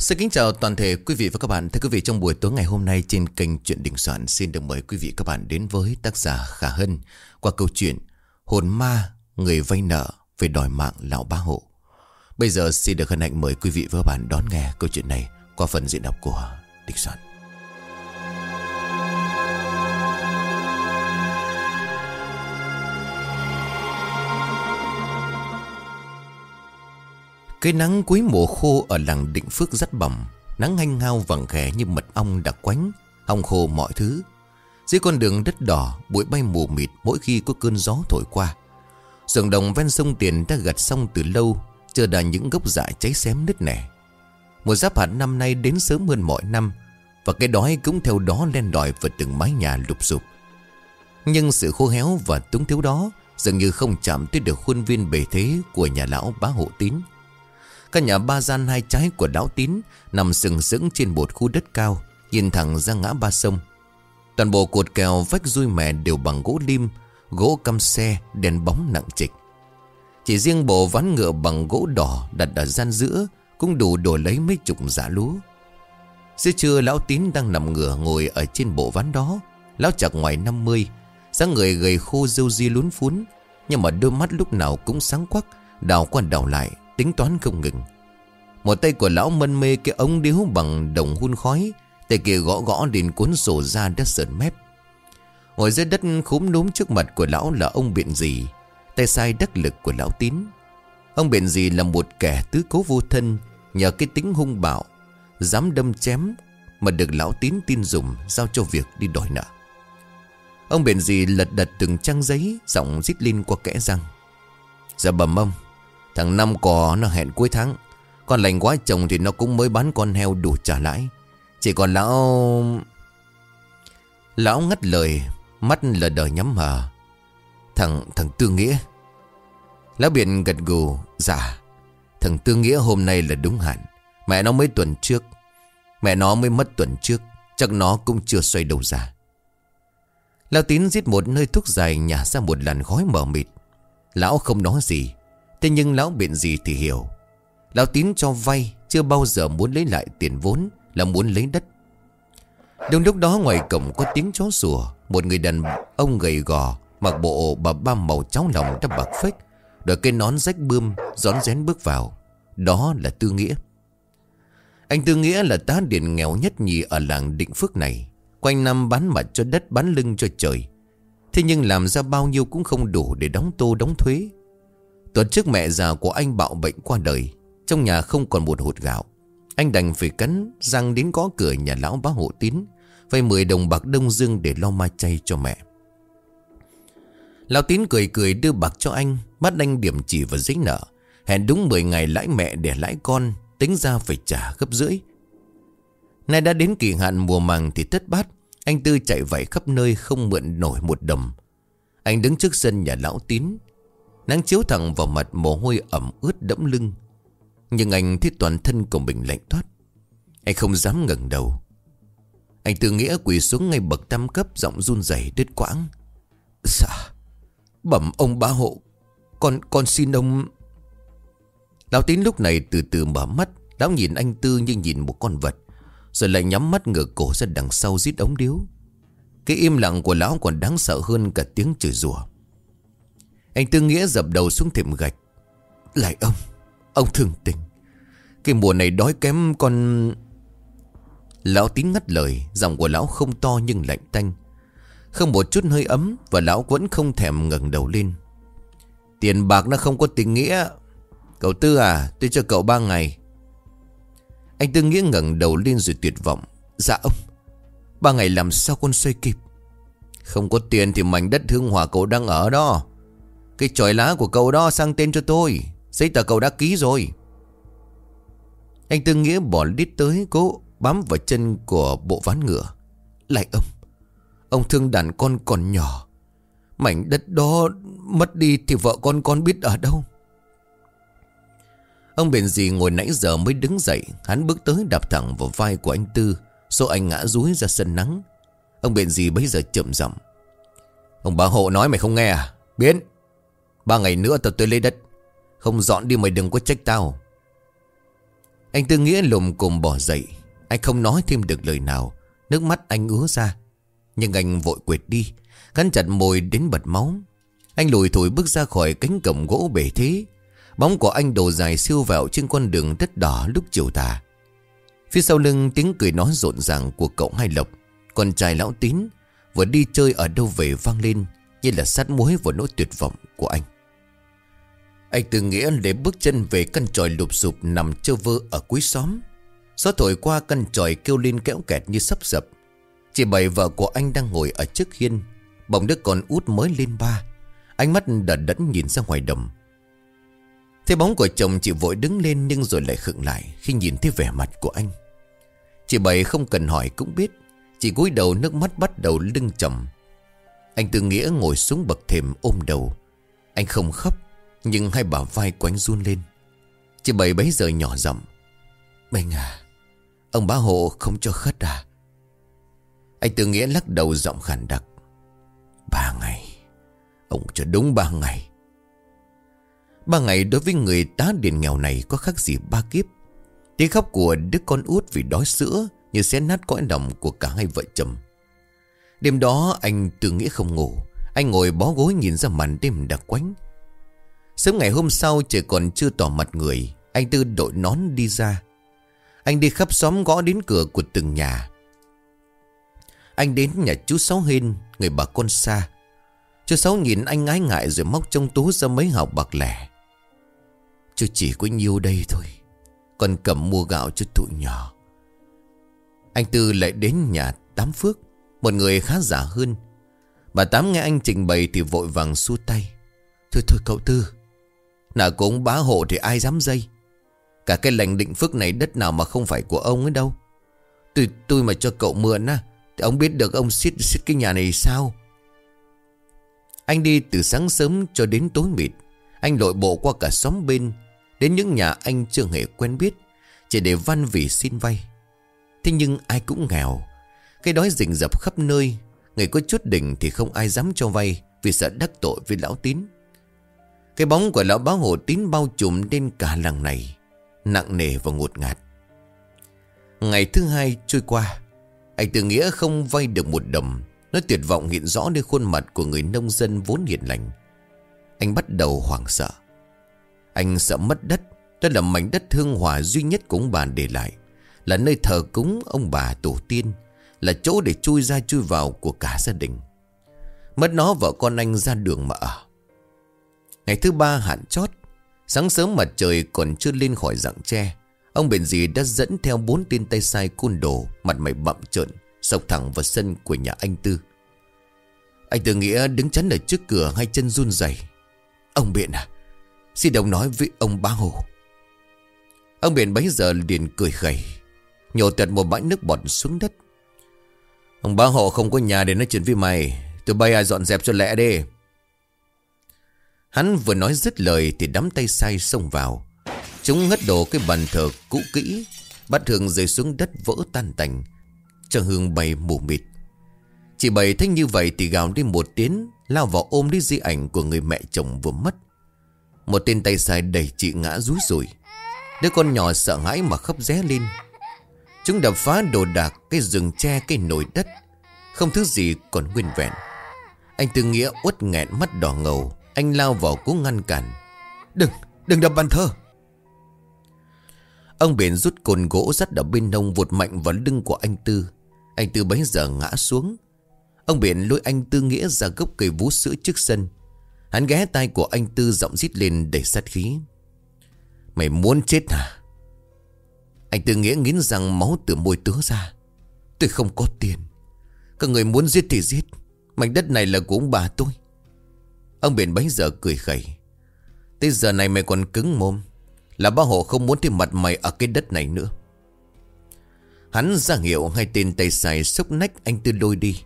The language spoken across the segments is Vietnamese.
Xin kính chào toàn thể quý vị và các bạn. Thưa quý vị, trong buổi tối ngày hôm nay trên kênh Chuyện Đình Soạn xin được mời quý vị các bạn đến với tác giả Khả Hân qua câu chuyện Hồn ma, người vay nợ về đòi mạng lão bá hộ. Bây giờ xin được hân hạnh mời quý vị và các bạn đón nghe câu chuyện này qua phần diễn đọc của Đình Soạn. Cái nắng cuối mùa khô ở làng Định Phước rất bầm. Nắng hanh hao vàng khẽ như mật ong đặc quánh, Hong khô mọi thứ. Dưới con đường đất đỏ, Bụi bay mù mịt mỗi khi có cơn gió thổi qua. Rừng đồng ven sông Tiền đã gặt xong từ lâu, Chờ đợi những gốc dại cháy xém nứt nẻ. Mùa giáp hạt năm nay đến sớm hơn mọi năm, Và cái đói cũng theo đó len lỏi vào từng mái nhà lụp sụp. Nhưng sự khô héo và túng thiếu đó Dường như không chạm tới được khuôn viên bề thế của nhà lão bá hộ tín. Căn nhà ba gian hai trái của lão tín Nằm sừng sững trên một khu đất cao, Nhìn thẳng ra ngã ba sông. Toàn bộ cột kèo vách rui mẹ đều bằng gỗ lim, Gỗ căm xe, đèn bóng nặng trịch. Chỉ riêng bộ ván ngựa bằng gỗ đỏ Đặt ở gian giữa Cũng đủ đổi lấy mấy chục giả lúa. Giữa trưa, lão tín đang nằm ngửa Ngồi ở trên bộ ván đó. Lão chặt ngoài 50 dáng người gầy khô râu ria lún phún, Nhưng mà đôi mắt lúc nào cũng sáng quắc, Đào qua đào lại tính toán không ngừng. Một tay của lão mân mê cái ống điếu bằng đồng hun khói, Tay kia gõ gõ đến cuốn sổ ra đất sợn mép. Ngồi dưới đất khúm núm trước mặt của lão là ông biện gì Tay sai đắc lực của lão tín. Ông biện gì là một kẻ tứ cố vô thân, Nhờ cái tính hung bạo, Dám đâm chém Mà được lão tín tin dùng Giao cho việc đi đòi nợ. Ông biện gì lật đật từng trang giấy, Giọng rít lên qua kẽ răng. Dạ bầm ông Thằng Năm cò nó hẹn cuối tháng. Con lành quá chồng thì nó cũng mới bán con heo đủ trả lãi. Chỉ còn lão... Lão ngắt lời, Mắt lờ đờ nhắm hờ Thằng thằng Tư Nghĩa. Lão biển gật gù Dạ Thằng Tư Nghĩa hôm nay là đúng hạn. Mẹ nó mới tuần trước, Mẹ nó mới mất tuần trước, Chắc nó cũng chưa xoay đầu ra. Lão Tín giết một nơi thuốc dài Nhả ra một làn khói mờ mịt. Lão không nói gì Thế nhưng lão biện gì thì hiểu. Lão tín cho vay, Chưa bao giờ muốn lấy lại tiền vốn, Là muốn lấy đất. Đúng lúc đó ngoài cổng có tiếng chó sủa, Một người đàn ông gầy gò, Mặc bộ bà ba màu cháo lòng đã bạc phách Đội cây nón rách bươm Gión rén bước vào. Đó là Tư Nghĩa. Anh Tư Nghĩa là tá điện nghèo nhất nhì Ở làng Định Phước này. Quanh năm bán mặt cho đất, bán lưng cho trời. Thế nhưng làm ra bao nhiêu cũng không đủ Để đóng tô đóng thuế. Tuần trước mẹ già của anh bạo bệnh qua đời, Trong nhà không còn một hột gạo. Anh đành phải cắn răng đến có cửa nhà lão bá hộ tín, Vay 10 đồng bạc đông dương để lo ma chay cho mẹ. Lão tín cười cười đưa bạc cho anh, Bắt anh điểm chỉ và giấy nợ. Hẹn đúng 10 ngày lãi mẹ để lãi con, Tính ra phải trả gấp rưỡi. Nay đã đến kỳ hạn mùa màng thì thất bát, Anh Tư chạy vạy khắp nơi không mượn nổi một đồng. Anh đứng trước sân nhà lão tín Nắng chiếu thẳng vào mặt mồ hôi ẩm ướt đẫm lưng. Nhưng anh thấy toàn thân của mình lạnh toát Anh không dám ngẩng đầu. Anh tự nghĩa quỳ xuống ngay bậc tam cấp Giọng run rẩy đứt quãng. Dạ Bẩm ông ba hộ, Con con xin ông. Lão tín lúc này từ từ mở mắt, Lão nhìn anh Tư như nhìn một con vật, Rồi lại nhắm mắt ngửa cổ ra đằng sau rít ống điếu. Cái im lặng của lão còn đáng sợ hơn cả tiếng chửi rủa anh Tư Nghĩa dập đầu xuống thềm gạch. Lại ông Ông thương tình. Cái mùa này đói kém con Lão tín ngắt lời, Giọng của lão không to nhưng lạnh tanh. Không một chút hơi ấm Và lão vẫn không thèm ngẩng đầu lên. Tiền bạc nó không có tình nghĩa. Cậu Tư à Tôi cho cậu ba ngày. Anh Tư Nghĩa ngẩng đầu lên rồi tuyệt vọng. Dạ ông, Ba ngày làm sao con xoay kịp? Không có tiền thì mảnh đất hương hòa cậu đang ở đó cái chổi lá của cậu đó sang tên cho tôi. Giấy tờ cậu đã ký rồi. Anh Tư Nghĩa bỏ lít tới, Cố bám vào chân của bộ ván ngựa. Lại ông. Ông thương đàn con còn nhỏ. Mảnh đất đó mất đi Thì vợ con con biết ở đâu. Ông bền gì ngồi nãy giờ mới đứng dậy. Hắn bước tới đạp thẳng vào vai của anh Tư Số anh ngã rúi ra sân nắng. Ông bền gì bây giờ chậm giọng. Ông bà hộ nói mày không nghe à? Biến. Ba ngày nữa tao tới lấy đất. Không dọn đi mày đừng có trách tao. Anh Tư Nghĩa lùm cùng bỏ dậy. Anh không nói thêm được lời nào. Nước mắt anh ứa ra. Nhưng anh vội quệt đi. Cắn chặt môi đến bật máu. Anh lùi thổi bước ra khỏi cánh cổng gỗ bể thế. Bóng của anh đổ dài siêu vẹo trên con đường đất đỏ lúc chiều tà. Phía sau lưng tiếng cười nói rộn ràng của cậu Hai Lộc. Con trai lão tín Vừa đi chơi ở đâu về vang lên Như là sát muối vào nỗi tuyệt vọng của anh. Anh từ nghĩa để bước chân về căn tròi lụp sụp nằm chơ vơ ở cuối xóm. Gió thổi qua căn tròi kêu lên kéo kẹt như sắp sập. Chị bảy vợ của anh đang ngồi ở trước hiên. Bỗng đứa con út mới lên ba. Ánh mắt đờ đẫn nhìn ra ngoài đồng. Thấy bóng của chồng chị vội đứng lên Nhưng rồi lại khựng lại Khi nhìn thấy vẻ mặt của anh. Chị bảy không cần hỏi cũng biết. Chị cúi đầu nước mắt bắt đầu lưng trầm. Anh Tư Nghĩa ngồi xuống bậc thềm ôm đầu. Anh không khóc. Nhưng hai bà vai quánh run lên. Chị bảy bấy giờ nhỏ giọng. Mình à Ông bá hộ không cho khất à? Anh Tư Nghĩa lắc đầu giọng khàn đặc. Ba ngày, Ông cho đúng ba ngày. Ba ngày đối với người tá điền nghèo này có khác gì ba kiếp. Tiếng khóc của đứa con út vì đói sữa Như xé nát cõi lòng của cả hai vợ chồng. Đêm đó anh tự nghĩ không ngủ. Anh ngồi bó gối nhìn ra màn đêm đặc quánh. Sớm ngày hôm sau trời còn chưa tỏ mặt người, Anh Tư đội nón đi ra. Anh đi khắp xóm gõ đến cửa của từng nhà. Anh đến nhà chú Sáu Hên, Người bà con xa. Chú Sáu nhìn anh ái ngại rồi móc trong túi ra mấy hào bạc lẻ. Chú chỉ có nhiêu đây thôi, Còn cầm mua gạo cho tụi nhỏ. Anh Tư lại đến nhà Tám Phước, Một người khá giả hơn. Bà Tám nghe anh trình bày thì vội vàng xua tay. Thôi thôi cậu Tư nào cũng bá hộ thì ai dám dây? Cả cái lành định phước này đất nào mà không phải của ông ấy đâu. Tôi, tôi mà cho cậu mượn á Thì ông biết được ông xít xít cái nhà này sao? Anh đi từ sáng sớm cho đến tối mịt. Anh lội bộ qua cả xóm bên. Đến những nhà anh chưa hề quen biết Chỉ để văn vì xin vay. Thế nhưng ai cũng nghèo. Cái đói rình rập khắp nơi Người có chút đỉnh thì không ai dám cho vay Vì sợ đắc tội với lão tín. Cái bóng của lão báo hổ tín bao trùm lên cả làng này, Nặng nề và ngột ngạt. Ngày thứ hai trôi qua, Anh tự nghĩa không vay được một đồng. Nó tuyệt vọng hiện rõ nơi khuôn mặt của người nông dân vốn hiền lành. Anh bắt đầu hoảng sợ. Anh sợ mất đất, Đó là mảnh đất hương hòa duy nhất của ông bà để lại. Là nơi thờ cúng ông bà tổ tiên, Là chỗ để chui ra chui vào của cả gia đình. Mất nó, vợ con anh ra đường mà ở. Ngày thứ ba hạn chót, Sáng sớm mặt trời còn chưa lên khỏi rặng tre, Ông bền dì đã dẫn theo bốn tên tay sai côn đồ, Mặt mày bậm trợn Sọc thẳng vào sân của nhà anh Tư. Anh Tư Nghĩa đứng chắn ở trước cửa Hai chân run rẩy. Ông Biện à Xin đồng nói với ông bá hồ Ông Biện bấy giờ liền cười khẩy Nhổ tật một bãi nước bọt xuống đất. Ông bá hộ không có nhà để nói chuyện với mày, Tụi bay à dọn dẹp cho lẹ đi. Hắn vừa nói dứt lời Thì đắm tay sai xông vào. Chúng ngất đổ cái bàn thờ cũ kỹ, Bắt hương rơi xuống đất vỡ tan tành, Cho hương bay mù mịt. Chị bày thấy như vậy thì gào đi một tiếng, Lao vào ôm đi di ảnh của người mẹ chồng vừa mất. Một tên tay sai đẩy chị ngã rúi rủi Đứa con nhỏ sợ hãi mà khóc ré lên. Chúng đập phá đồ đạc, Cái rừng tre, cái nồi đất. Không thứ gì còn nguyên vẹn. Anh Tư Nghĩa uất nghẹn mắt đỏ ngầu. Anh lao vào cố ngăn cản. Đừng, đừng đập bàn thơ Ông biển rút cồn gỗ sắt đập bên nông vụt mạnh vào lưng của anh Tư. Anh Tư bấy giờ ngã xuống. Ông biển lôi anh Tư Nghĩa ra gốc cây vú sữa trước sân. Hắn ghé tay của anh Tư giọng rít lên đầy sát khí. Mày muốn chết hả? Anh Tư Nghĩa nghiến rằng máu từ môi tứa ra. Tôi không có tiền. Các người muốn giết thì giết. Mảnh đất này là của ông bà tôi. Ông biển bấy giờ cười khẩy. Tới giờ này mày còn cứng mồm. Là ba hộ không muốn thấy mặt mày ở cái đất này nữa. Hắn ra hiệu hai tên tay xài sốc nách anh Tư lôi đi.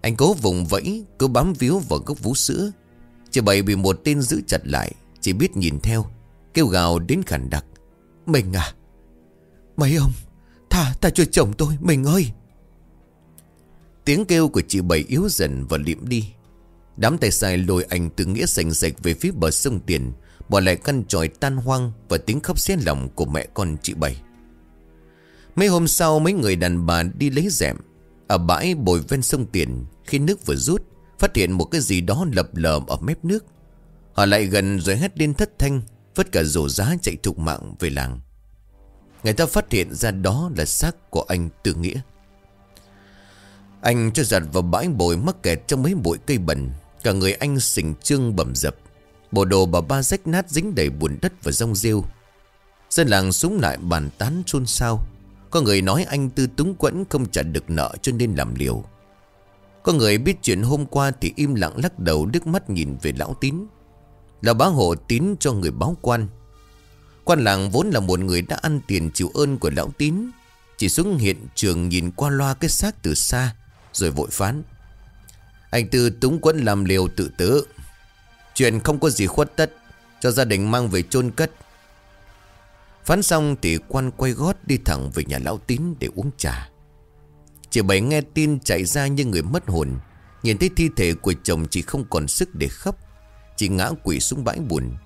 Anh cố vùng vẫy, Cố bám víu vào gốc vú sữa. Chỉ bày bị một tên giữ chặt lại, Chỉ biết nhìn theo, Kêu gào đến khản đặc. Mình à Mấy ông, tha ta cho chồng tôi, Mình ơi. Tiếng kêu của chị Bảy yếu dần và liệm đi. Đám tay sai lôi anh từ nghĩa sành sạch về phía bờ sông Tiền. Bỏ lại căn tròi tan hoang Và tiếng khóc xé lòng của mẹ con chị Bảy. Mấy hôm sau, mấy người đàn bà đi lấy rèm. Ở bãi bồi ven sông Tiền, Khi nước vừa rút, Phát hiện một cái gì đó lập lờ ở mép nước. Họ lại gần rồi hét lên thất thanh, Vất cả rổ giá chạy thục mạng về làng. Người ta phát hiện ra đó là xác của anh Tư Nghĩa. Anh cho giặt vào bãi bồi mắc kẹt trong mấy bụi cây bẩn. Cả người anh sình trương bầm dập. Bộ đồ bà ba rách nát dính đầy bùn đất và rong rêu. Dân làng súng lại bàn tán xôn xao. Có người nói anh Tư túng quẫn không trả được nợ cho nên làm liều. Có người biết chuyện hôm qua thì im lặng lắc đầu nước mắt nhìn về lão tín. Là bá hộ tín cho người báo quan. Quan làng vốn là một người đã ăn tiền chịu ơn của lão tín. Chỉ xuống hiện trường nhìn qua loa cái xác từ xa, Rồi vội phán. Anh Tư túng quẫn làm liều tự tử. Chuyện không có gì khuất tất, Cho gia đình mang về chôn cất. Phán xong thì quan quay gót đi thẳng về nhà lão tín để uống trà. Chị bảy nghe tin chạy ra như người mất hồn, Nhìn thấy thi thể của chồng chị không còn sức để khóc, Chị ngã quỷ xuống bãi bùn.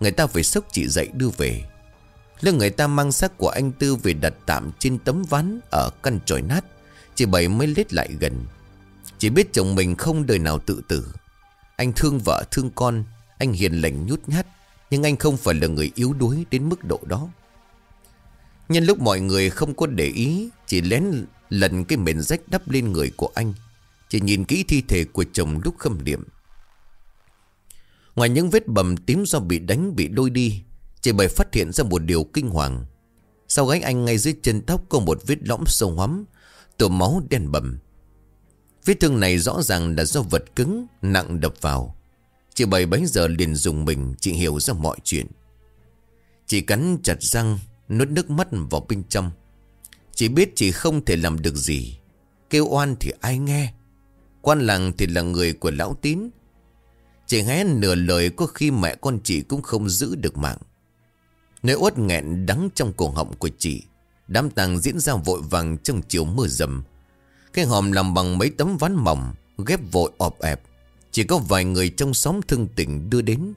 Người ta phải sốc chị dậy đưa về. Lúc người ta mang xác của anh Tư về đặt tạm trên tấm ván Ở căn tròi nát, Chị bảy mới lết lại gần chỉ biết chồng mình không đời nào tự tử. Anh thương vợ, thương con, Anh hiền lành nhút nhát, Nhưng anh không phải là người yếu đuối đến mức độ đó. Nhân lúc mọi người không có để ý, Chỉ lén lần cái mền rách đắp lên người của anh, Chỉ nhìn kỹ thi thể của chồng lúc khâm điểm Ngoài những vết bầm tím do bị đánh, bị đôi đi Chị Bảy phát hiện ra một điều kinh hoàng. Sau gáy anh ngay dưới chân tóc có một vết lõm sâu hoắm Tổ máu đen bầm. Vết thương này rõ ràng là do vật cứng, Nặng đập vào. Chị Bảy bấy giờ liền dùng mình, Chị hiểu ra mọi chuyện. Chị cắn chặt răng, Nuốt nước mắt vào bên trong. Chị biết chị không thể làm được gì. Kêu oan thì ai nghe? Quan làng thì là người của lão tín. Chị hé nửa lời có khi mẹ con chị cũng không giữ được mạng. Nơi uất nghẹn đắng trong cổ họng của chị, Đám tàng diễn ra vội vàng trong chiều mưa rầm. Cái hòm làm bằng mấy tấm ván mỏng, Ghép vội ọp ẹp. Chỉ có vài người trong xóm thương tình đưa đến.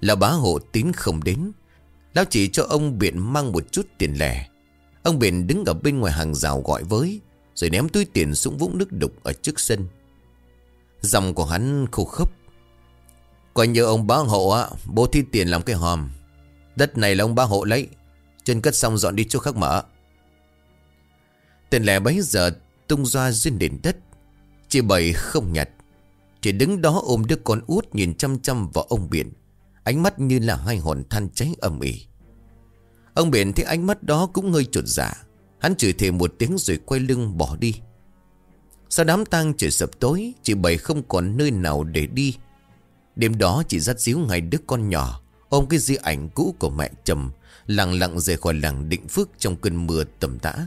Là bá hộ tín không đến. Lão chỉ cho ông Biện mang một chút tiền lẻ. Ông Biện đứng ở bên ngoài hàng rào gọi với, Rồi ném túi tiền xuống vũng nước đục ở trước sân. Dòng của hắn khô khốc. Coi như ông bá hộ á, Bố thi tiền làm cái hòm. Đất này là ông bá hộ lấy. Chân cất xong dọn đi chỗ khác mở. Tiền lẻ bấy giờ tung ra dưới nền đất. Chị Bảy không nhặt. Chỉ đứng đó ôm đứa con út nhìn chăm chăm vào ông Biển. Ánh mắt như là hai hồn than cháy ầm ỉ. Ông Biển thấy ánh mắt đó cũng hơi trột dạ. Hắn chửi thề một tiếng rồi quay lưng bỏ đi. Sau đám tang trời sập tối, Chị Bảy không còn nơi nào để đi. Đêm đó chị dắt díu ngày đứa con nhỏ, Ôm cái di ảnh cũ của mẹ chồng, Lặng lặng rời khỏi làng định phước Trong cơn mưa tầm tã.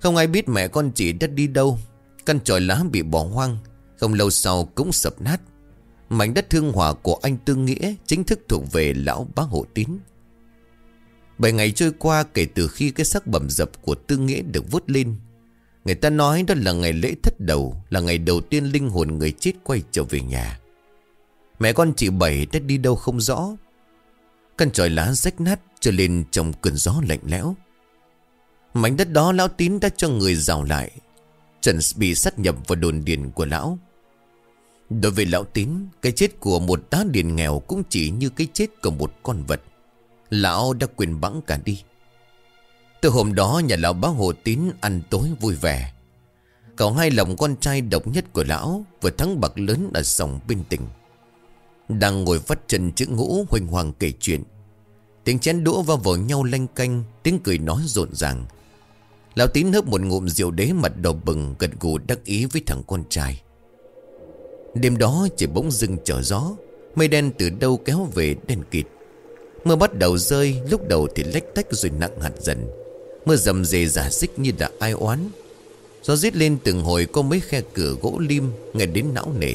Không ai biết mẹ con chị đã đi đâu. Căn tròi lá bị bỏ hoang. Không lâu sau cũng sập nát. Mảnh đất thương hòa của anh Tư Nghĩa Chính thức thuộc về lão bá hộ tín. Bảy ngày trôi qua kể từ khi cái sắc bầm dập của Tư Nghĩa được vút lên. Người ta nói đó là ngày lễ thất đầu, Là ngày đầu tiên linh hồn người chết quay trở về nhà. Mẹ con chị Bảy đã đi đâu không rõ. Căn tròi lá rách nát, trở lên trong cơn gió lạnh lẽo. Mảnh đất đó lão tín đã cho người rào lại. Trần bị sát nhập vào đồn điền của lão. Đối với lão tín, Cái chết của một tá điền nghèo Cũng chỉ như cái chết của một con vật. Lão đã quyền bẵng cả đi. Từ hôm đó, nhà lão bá hồ tín ăn tối vui vẻ. Cậu hai lòng con trai độc nhất của lão Vừa thắng bạc lớn ở sòng bên tỉnh đang ngồi vắt chân chữ ngũ huỳnh hoàng kể chuyện. Tiếng chén đũa vào vào nhau lanh canh, Tiếng cười nói rộn ràng. Lão tín hớp một ngụm rượu đế mặt đỏ bừng, Gật gù đắc ý với thằng con trai. Đêm đó chỉ bỗng dưng trở gió, Mây đen từ đâu kéo về đen kịt. Mưa bắt đầu rơi, Lúc đầu thì lách tách rồi nặng hạt dần. Mưa dầm dề giả xích như là ai oán. Gió rít lên từng hồi có mấy khe cửa gỗ lim, Nghe đến não nề.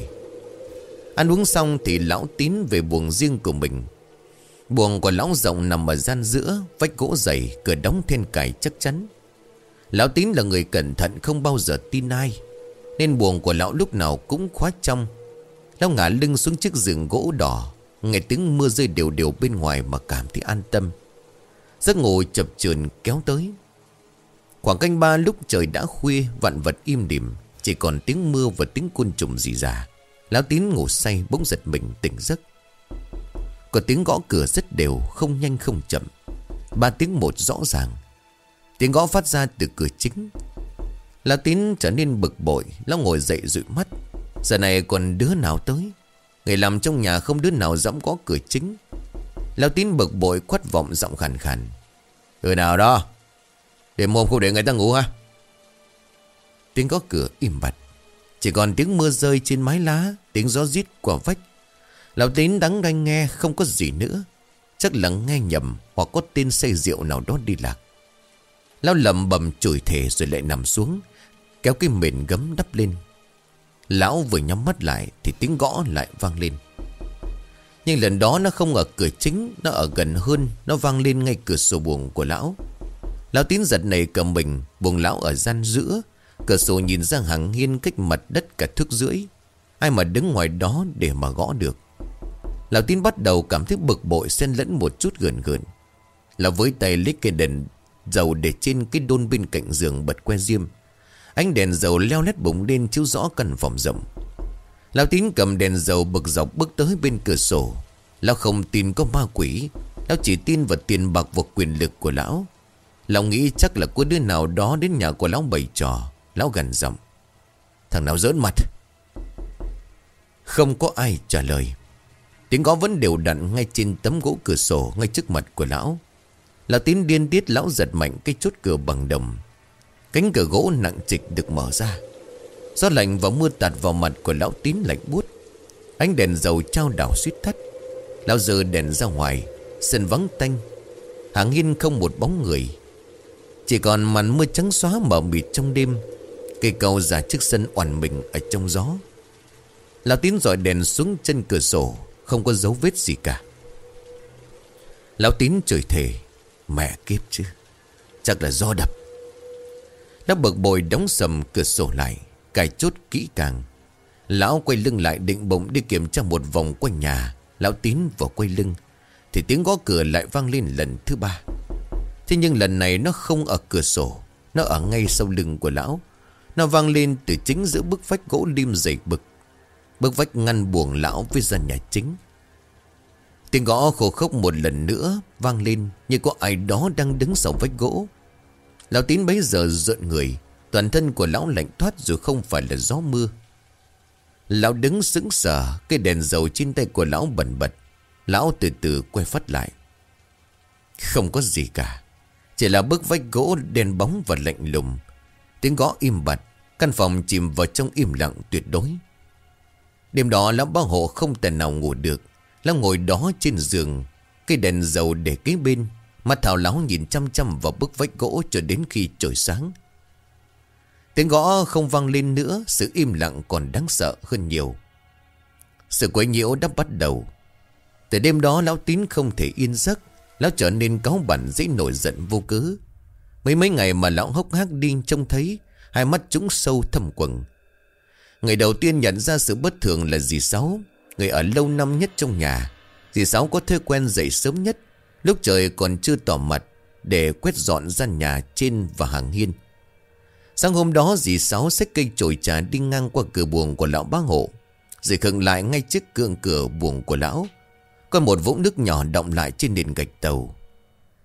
Ăn uống xong thì lão tín về buồng riêng của mình. Buồng của lão rộng nằm ở gian giữa, Vách gỗ dày, Cửa đóng then cài chắc chắn. Lão tín là người cẩn thận không bao giờ tin ai, Nên buồn của lão lúc nào cũng khóa trong. Lão ngả lưng xuống chiếc giường gỗ đỏ, Nghe tiếng mưa rơi đều đều bên ngoài mà cảm thấy an tâm. Giấc ngủ chập chờn kéo tới. Khoảng canh ba lúc trời đã khuya, Vạn vật im đìm Chỉ còn tiếng mưa và tiếng côn trùng rì rà. Lão tín ngủ say bỗng giật mình tỉnh giấc. Có tiếng gõ cửa rất đều, Không nhanh không chậm. Ba tiếng một rõ ràng. Tiếng gõ phát ra từ cửa chính. Lão tín trở nên bực bội, Lão ngồi dậy dụi mắt. Giờ này còn đứa nào tới? Người làm trong nhà không đứa nào dám có cửa chính. Lão tín bực bội quát vọng giọng khàn khàn. Người nào đó? Để mồm không để người ta ngủ ha Tiếng gõ cửa im bặt. Chỉ còn tiếng mưa rơi trên mái lá, Tiếng gió rít qua vách. Lão tín đắng đanh nghe, không có gì nữa. Chắc là nghe nhầm Hoặc có tên say rượu nào đó đi lạc. Lão lầm bầm chửi thề rồi lại nằm xuống, Kéo cái mền gấm đắp lên. Lão vừa nhắm mắt lại Thì tiếng gõ lại vang lên. Nhưng lần đó nó không ở cửa chính, Nó ở gần hơn, Nó vang lên ngay cửa sổ buồng của lão. Lão tín giật này cầm mình Buồng lão ở gian giữa. Cửa sổ nhìn ra hàng hiên cách mặt đất cả thước rưỡi. Ai mà đứng ngoài đó để mà gõ được? Lão tín bắt đầu cảm thấy bực bội, xen lẫn một chút gần gần Lão với tay lấy cây đèn dầu để trên cái đôn bên cạnh giường bật que diêm. Ánh đèn dầu leo lét bụng lên chiếu rõ căn phòng rộng. Lão tín cầm đèn dầu bực dọc bước tới bên cửa sổ. Lão không tin có ma quỷ. Lão chỉ tin vào tiền bạc và quyền lực của lão. Lão nghĩ chắc là có đứa nào đó đến nhà của lão bày trò. Lão gần giọng. Thằng nào giỡn mặt? Không có ai trả lời. Tiếng gõ vẫn đều đặn ngay trên tấm gỗ cửa sổ, Ngay trước mặt của lão. Lão tín điên tiết lão giật mạnh cái chốt cửa bằng đồng. Cánh cửa gỗ nặng trịch được mở ra. Gió lạnh và mưa tạt vào mặt của lão tín lạnh buốt. Ánh đèn dầu trao đảo suýt thắt. Lão giờ đèn ra ngoài, Sân vắng tanh. Hàng hiên không một bóng người. Chỉ còn màn mưa trắng xóa mờ mịt trong đêm. Cây cầu giả trước sân oằn mình ở trong gió. Lão tín dọi đèn xuống chân cửa sổ, Không có dấu vết gì cả. Lão tín trời thề. Mẹ kiếp chứ. Chắc là do đập. Đã bực bội đóng sầm cửa sổ lại, Cài chốt kỹ càng. Lão quay lưng lại định bụng đi kiểm tra một vòng quanh nhà. Lão tín vào quay lưng, Thì tiếng gõ cửa lại vang lên lần thứ ba. Thế nhưng lần này nó không ở cửa sổ, Nó ở ngay sau lưng của lão. Nó vang lên từ chính giữa bức vách gỗ lim dày bực. Bức vách ngăn buồng lão với gian nhà chính. Tiếng gõ khổ khốc một lần nữa vang lên như có ai đó đang đứng sau vách gỗ. Lão tín bấy giờ rợn người, toàn thân của lão lạnh thoát rồi không phải là gió mưa. Lão đứng sững sờ, cây đèn dầu trên tay của lão bẩn bật. Lão từ từ quay phát lại. Không có gì cả, chỉ là bức vách gỗ đèn bóng và lạnh lùng. Tiếng gõ im bặt, căn phòng chìm vào trong im lặng tuyệt đối. Đêm đó lão bác hộ không thể nào ngủ được. Lão ngồi đó trên giường Cây đèn dầu để kế bên Mặt thảo láo nhìn chăm chăm vào bức vách gỗ Cho đến khi trời sáng. Tiếng gõ không vang lên nữa, Sự im lặng còn đáng sợ hơn nhiều. Sự quấy nhiễu đã bắt đầu. Từ đêm đó, lão tín không thể yên giấc. Lão trở nên cáu bẩn, dễ nổi giận vô cớ. Mấy mấy ngày mà lão hốc hác đi trông thấy, Hai mắt chúng sâu thâm quầng. Ngày đầu tiên nhận ra sự bất thường là dì Sáu. Người ở lâu năm nhất trong nhà Dì Sáu có thói quen dậy sớm nhất, Lúc trời còn chưa tỏ mặt, Để quét dọn gian nhà trên và hàng hiên. Sáng hôm đó dì Sáu xách cây chổi trà đi ngang qua cửa buồng của lão bác hộ Dì khựng lại ngay trước cương cửa buồng của lão. Có một vũng nước nhỏ động lại trên nền gạch tàu.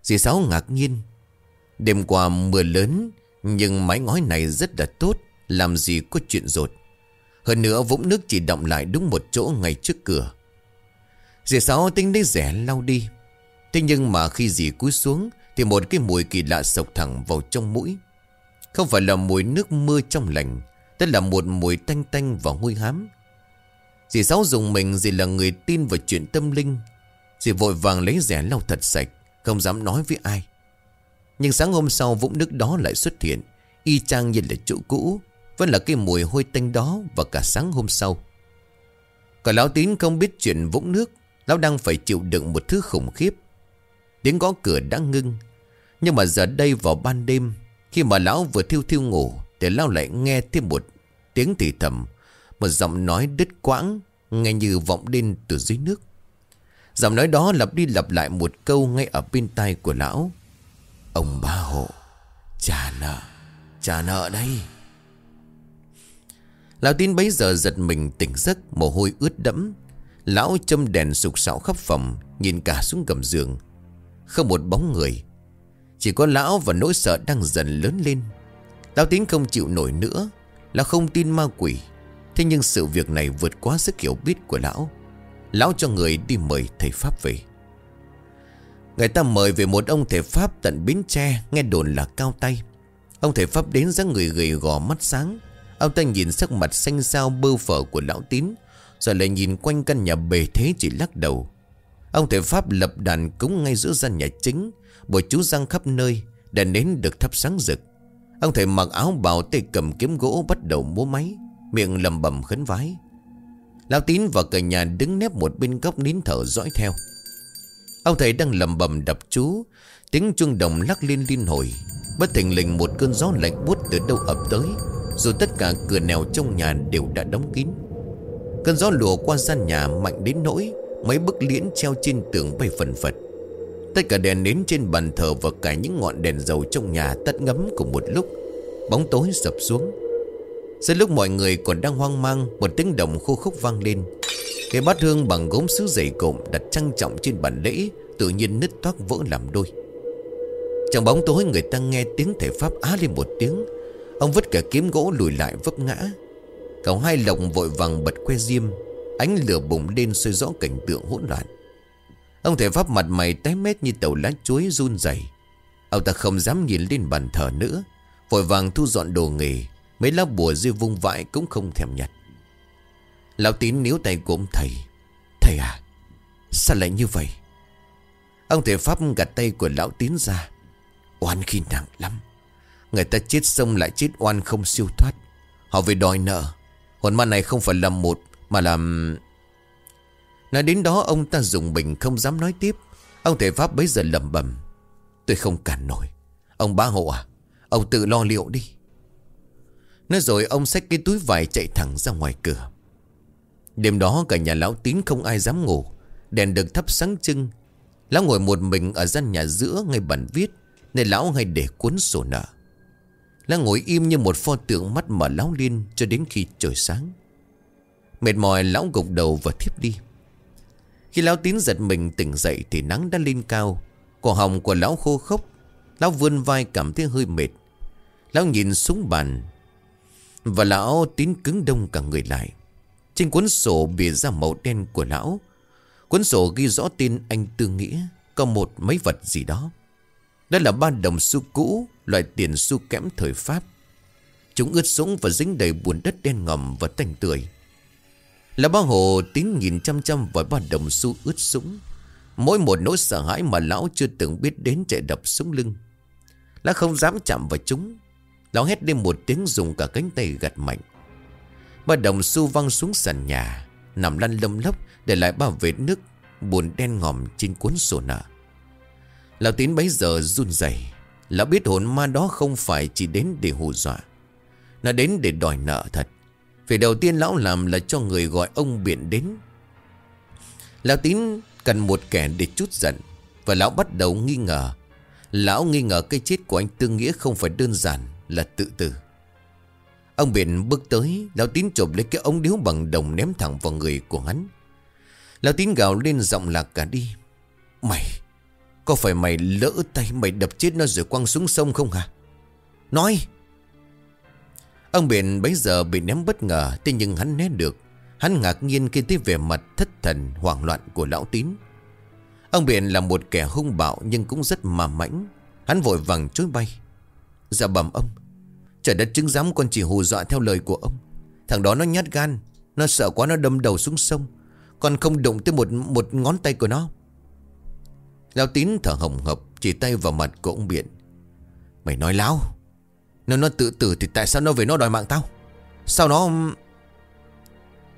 Dì Sáu ngạc nhiên, Đêm qua mưa lớn, Nhưng mái ngói này rất là tốt, Làm gì có chuyện rột hơn nữa vũng nước chỉ động lại đúng một chỗ ngay trước cửa. Dì Sáu tính lấy rẻ lau đi. Thế nhưng mà khi dì cúi xuống, Thì một cái mùi kỳ lạ sộc thẳng vào trong mũi. Không phải là mùi nước mưa trong lành, Tức là một mùi tanh tanh và hôi hám. Dì Sáu dùng mình, Dì là người tin vào chuyện tâm linh. Dì vội vàng lấy rẻ lau thật sạch, Không dám nói với ai. Nhưng sáng hôm sau vũng nước đó lại xuất hiện, Y chang như là chỗ cũ vẫn là cái mùi hôi tanh đó Và cả sáng hôm sau. Cả lão tín không biết chuyện vũng nước, Lão đang phải chịu đựng một thứ khủng khiếp. Tiếng gõ cửa đã ngưng, Nhưng mà giờ đây vào ban đêm, Khi mà lão vừa thiêu thiêu ngủ, Thì lão lại nghe thêm một tiếng thì thầm, Một giọng nói đứt quãng, Nghe như vọng lên từ dưới nước. Giọng nói đó lặp đi lặp lại một câu Ngay ở bên tai của lão. Ông ba hộ Trả nợ Trả nợ đây. Lão tín bấy giờ giật mình tỉnh giấc, Mồ hôi ướt đẫm. Lão châm đèn sục sạo khắp phòng, Nhìn cả xuống gầm giường. Không một bóng người. Chỉ có lão và nỗi sợ đang dần lớn lên. Lão tín không chịu nổi nữa. Lão không tin ma quỷ. Thế nhưng sự việc này vượt quá sức hiểu biết của lão. Lão cho người đi mời thầy Pháp về. Người ta mời về một ông thầy Pháp tận Bến Tre, Nghe đồn là cao tay. Ông thầy Pháp đến dáng người gầy gò mắt sáng. Ông ta nhìn sắc mặt xanh xao bơ phở của lão tín, Rồi lại nhìn quanh căn nhà bề thế chỉ lắc đầu. Ông thầy Pháp lập đàn cúng ngay giữa gian nhà chính Bồi chú răng khắp nơi Đèn nến được thắp sáng rực. Ông thầy mặc áo bào tay cầm kiếm gỗ bắt đầu múa máy, Miệng lầm bầm khấn vái. Lão tín và cả nhà đứng nép một bên góc nín thở dõi theo. Ông thầy đang lầm bầm đập chú, Tiếng chuông đồng lắc lên liên hồi, Bất thình lình một cơn gió lạnh buốt từ đâu ập tới. Rồi tất cả cửa nèo trong nhà đều đã đóng kín. Cơn gió lùa qua gian nhà mạnh đến nỗi Mấy bức liễn treo trên tường bay phần phật. Tất cả đèn nến trên bàn thờ Và cả những ngọn đèn dầu trong nhà tắt ngấm cùng một lúc. Bóng tối sập xuống. Giữa lúc mọi người còn đang hoang mang, Một tiếng đồng khô khúc vang lên. Cái bát hương bằng gốm sứ dày cộm Đặt trang trọng trên bàn lễ, Tự nhiên nứt toác vỡ làm đôi. Trong bóng tối người ta nghe tiếng thể pháp á lên một tiếng Ông vứt cả kiếm gỗ lùi lại vấp ngã. Cậu hai lộng vội vàng bật que diêm, Ánh lửa bùng lên soi rõ cảnh tượng hỗn loạn. Ông thể pháp mặt mày tái mét như tàu lá chuối run rẩy. Ông ta không dám nhìn lên bàn thờ nữa, Vội vàng thu dọn đồ nghề, Mấy lá bùa dư vung vãi cũng không thèm nhặt. Lão tín níu tay của ông thầy Thầy à Sao lại như vậy? Ông thầy Pháp gạt tay của lão tín ra, Oan khi nặng lắm. Người ta chết xong lại chết oan không siêu thoát. Họ về đòi nợ. Hồn ma này không phải là một, Mà là, Nói đến đó, ông ta dùng bình không dám nói tiếp. Ông thể Pháp bấy giờ lầm bầm Tôi không cản nổi. Ông bá hộ à? Ông tự lo liệu đi. Nói rồi, ông xách cái túi vải chạy thẳng ra ngoài cửa. Đêm đó, cả nhà lão tín không ai dám ngủ. Đèn được thắp sáng trưng. Lão ngồi một mình ở gian nhà giữa ngay bàn viết, Nên lão hay để cuốn sổ nợ. Lão ngồi im như một pho tượng mắt mở lão liên Cho đến khi trời sáng. Mệt mỏi, lão gục đầu và thiếp đi. Khi lão tín giật mình tỉnh dậy Thì nắng đã lên cao. Cổ họng của lão khô khốc, Lão vươn vai cảm thấy hơi mệt. Lão nhìn xuống bàn, Và lão tín cứng đông cả người lại. Trên cuốn sổ bìa ra màu đen của lão. Cuốn sổ ghi rõ tên anh Tư Nghĩa, Có một mấy vật gì đó. Đó là ba đồng xu cũ Loại tiền xu kẽm thời Pháp. Chúng ướt sũng và dính đầy bùn đất đen ngầm và tanh tươi Là ba hồ tín nhìn chăm chăm vào ba đồng xu ướt sũng. Mỗi một nỗi sợ hãi mà lão chưa từng biết đến chạy đập xuống lưng. Lão không dám chạm vào chúng. Lão hét lên một tiếng dùng cả cánh tay gật mạnh. Ba đồng xu văng xuống sàn nhà, Nằm lăn lâm lốc Để lại ba vết nước Buồn đen ngòm trên cuốn sổ nợ. Lão tín bấy giờ run rẩy. Lão biết hồn ma đó không phải chỉ đến để hù dọa, Nó đến để đòi nợ thật. Việc đầu tiên lão làm là cho người gọi ông biển đến. Lão tín cần một kẻ để chút giận, Và lão bắt đầu nghi ngờ. Lão nghi ngờ cái chết của anh Tương Nghĩa không phải đơn giản là tự tử. Ông biển bước tới, Lão tín chộp lấy cái ống điếu bằng đồng ném thẳng vào người của hắn. Lão tín gào lên giọng lạc cả đi. Mày! Có phải mày lỡ tay, mày đập chết nó rồi quăng xuống sông không hả? Nói. Ông biển bấy giờ bị ném bất ngờ, Thế nhưng hắn né được. Hắn ngạc nhiên khi thấy vẻ mặt thất thần, hoảng loạn của lão tín. Ông biển là một kẻ hung bạo nhưng cũng rất mà mãnh. Hắn vội vàng chối bay. Dạ bẩm ông, Trời đất chứng giám con chỉ hù dọa theo lời của ông. Thằng đó nó nhát gan, Nó sợ quá nó đâm đầu xuống sông. Còn không đụng tới một một ngón tay của nó. Lão tín thở hồng hộc, Chỉ tay vào mặt của ông Biện. Mày nói láo. Nếu nó tự tử thì tại sao nó về nó đòi mạng tao? Sao nó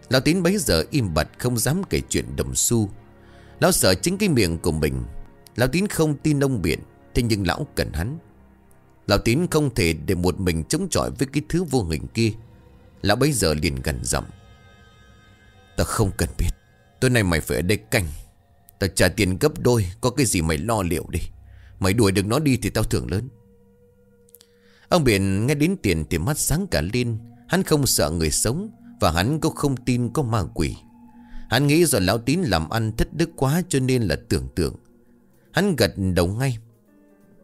Lão tín bấy giờ im bặt, không dám kể chuyện đồng xu. Lão sợ chính cái miệng của mình. Lão tín không tin ông Biện, Thế nhưng lão cần hắn. Lão tín không thể để một mình chống chọi với cái thứ vô hình kia. Lão bấy giờ liền gần giọng. Ta không cần biết. Tối nay mày phải ở đây canh. Ta trả tiền gấp đôi, Có cái gì mày lo liệu đi. Mày đuổi được nó đi thì tao thưởng lớn. Ông Biển nghe đến tiền thì mắt sáng cả lên. Hắn không sợ người sống Và hắn cũng không tin có ma quỷ. Hắn nghĩ do lão tín làm ăn thất đức quá cho nên là tưởng tượng. Hắn gật đầu ngay.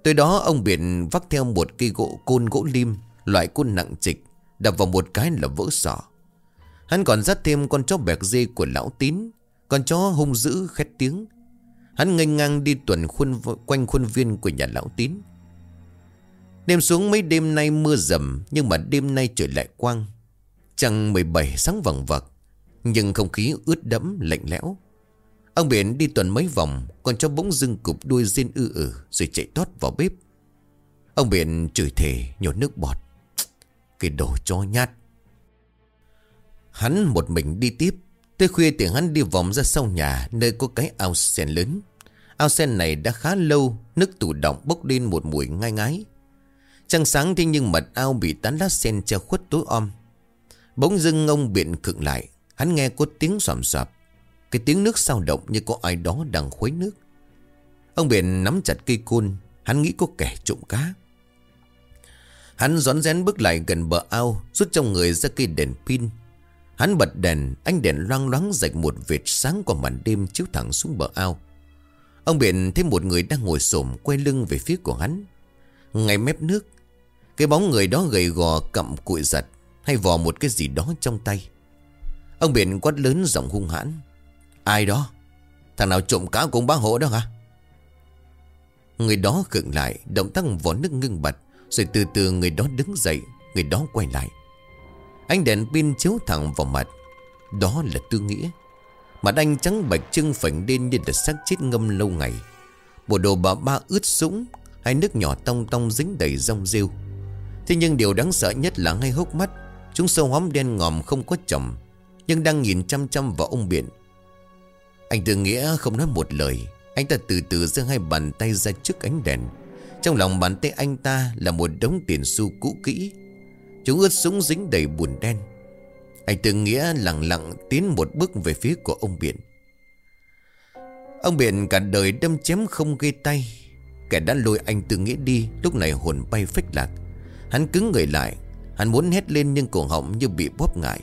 Tới đó, ông Biển vắt theo một cây gỗ côn gỗ lim, Loại côn nặng trịch, Đập vào một cái là vỡ sọ. Hắn còn dắt thêm con chó bẹc dê của lão tín. Con chó hung dữ khét tiếng. Hắn ngây ngang đi tuần khuôn quanh khuôn viên của nhà lão tín. Đêm xuống mấy đêm nay mưa rầm Nhưng mà đêm nay trời lại quang. Trăng 17 sáng vòng vật Nhưng không khí ướt đẫm, lạnh lẽo. Ông biển đi tuần mấy vòng Còn cho bỗng dưng cục đuôi riêng ư ử, Rồi chạy tót vào bếp. Ông biển chửi thề, nhổ nước bọt. Cái đồ cho nhát. Hắn một mình đi tiếp. Tới khuya thì hắn đi vòng ra sau nhà, Nơi có cái ao sen lớn. Ao sen này đã khá lâu, Nước tủ động bốc lên một mùi ngai ngái. Trăng sáng thế nhưng mật ao bị tán lá sen che khuất tối om. Bỗng dưng ông biện khựng lại, Hắn nghe có tiếng xòm xòp Cái tiếng nước sao động như có ai đó đang khuấy nước. Ông biện nắm chặt cây côn, Hắn nghĩ có kẻ trộm cá. Hắn rón rén bước lại gần bờ ao, Rút trong người ra cây đèn pin. Hắn bật đèn, Ánh đèn loang loáng rạch một vệt sáng qua màn đêm chiếu thẳng xuống bờ ao. Ông biển thấy một người đang ngồi xổm Quay lưng về phía của hắn. Ngay mép nước, cái bóng người đó gầy gò, cặm cụi giật, Hay vò một cái gì đó trong tay. Ông biển quát lớn giọng hung hãn. Ai đó? Thằng nào trộm cá của ông bá hộ đó hả? Người đó khựng lại, Động tác vỏ nước ngưng bật, Rồi từ từ người đó đứng dậy, Người đó quay lại. Ánh đèn pin chiếu thẳng vào mặt. Đó là tư nghĩa. Mặt anh trắng bạch trưng phảnh lên như là xác chết ngâm lâu ngày. Bộ đồ bà ba ướt sũng, Hai nước nhỏ tông tông dính đầy rong rêu. Thế nhưng điều đáng sợ nhất là ngay hốc mắt, Chúng sâu hóm đen ngòm không có chồng Nhưng đang nhìn chăm chăm vào ông biển Anh Tư Nghĩa không nói một lời, Anh ta từ từ giơ hai bàn tay ra trước ánh đèn. Trong lòng bàn tay anh ta là một đống tiền xu cũ kỹ. Chúng ướt súng dính đầy buồn đen. Anh Tư Nghĩa lặng lặng tiến một bước về phía của ông biển Ông biển cả đời đâm chém không gây tay. Kẻ đã lôi anh Tư Nghĩa đi, Lúc này hồn bay phách lạc. Hắn cứng người lại, Hắn muốn hét lên nhưng cổ họng như bị bóp ngại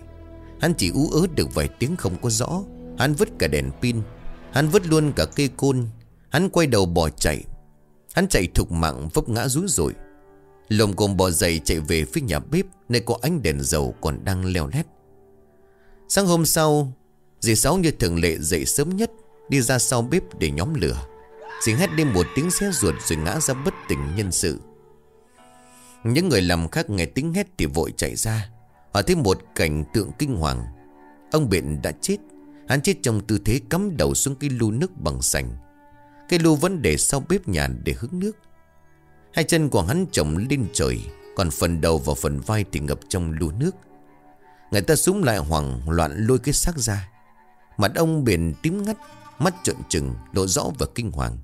Hắn chỉ ú ớ được vài tiếng không có rõ. Hắn vứt cả đèn pin, Hắn vứt luôn cả cây côn. Hắn quay đầu bỏ chạy. Hắn chạy thục mạng vấp ngã rúi rồi Lồng cồm bò dậy chạy về phía nhà bếp Nơi có ánh đèn dầu còn đang leo lét. Sáng hôm sau, Dì Sáu như thường lệ dậy sớm nhất, Đi ra sau bếp để nhóm lửa. Dì hét đêm một tiếng xé ruột rồi ngã ra bất tỉnh nhân sự. Những người làm khác nghe tiếng hét thì vội chạy ra. Họ thấy một cảnh tượng kinh hoàng. Ông Biện đã chết. Hắn chết trong tư thế cắm đầu xuống cái lu nước bằng sành. Cái lu vẫn để sau bếp nhà để hứng nước. Hai chân của hắn trồng lên trời, Còn phần đầu và phần vai thì ngập trong lu nước. Người ta súng lại hoảng loạn lôi cái xác ra. Mặt ông biển tím ngắt, Mắt trợn trừng, lộ rõ và kinh hoàng.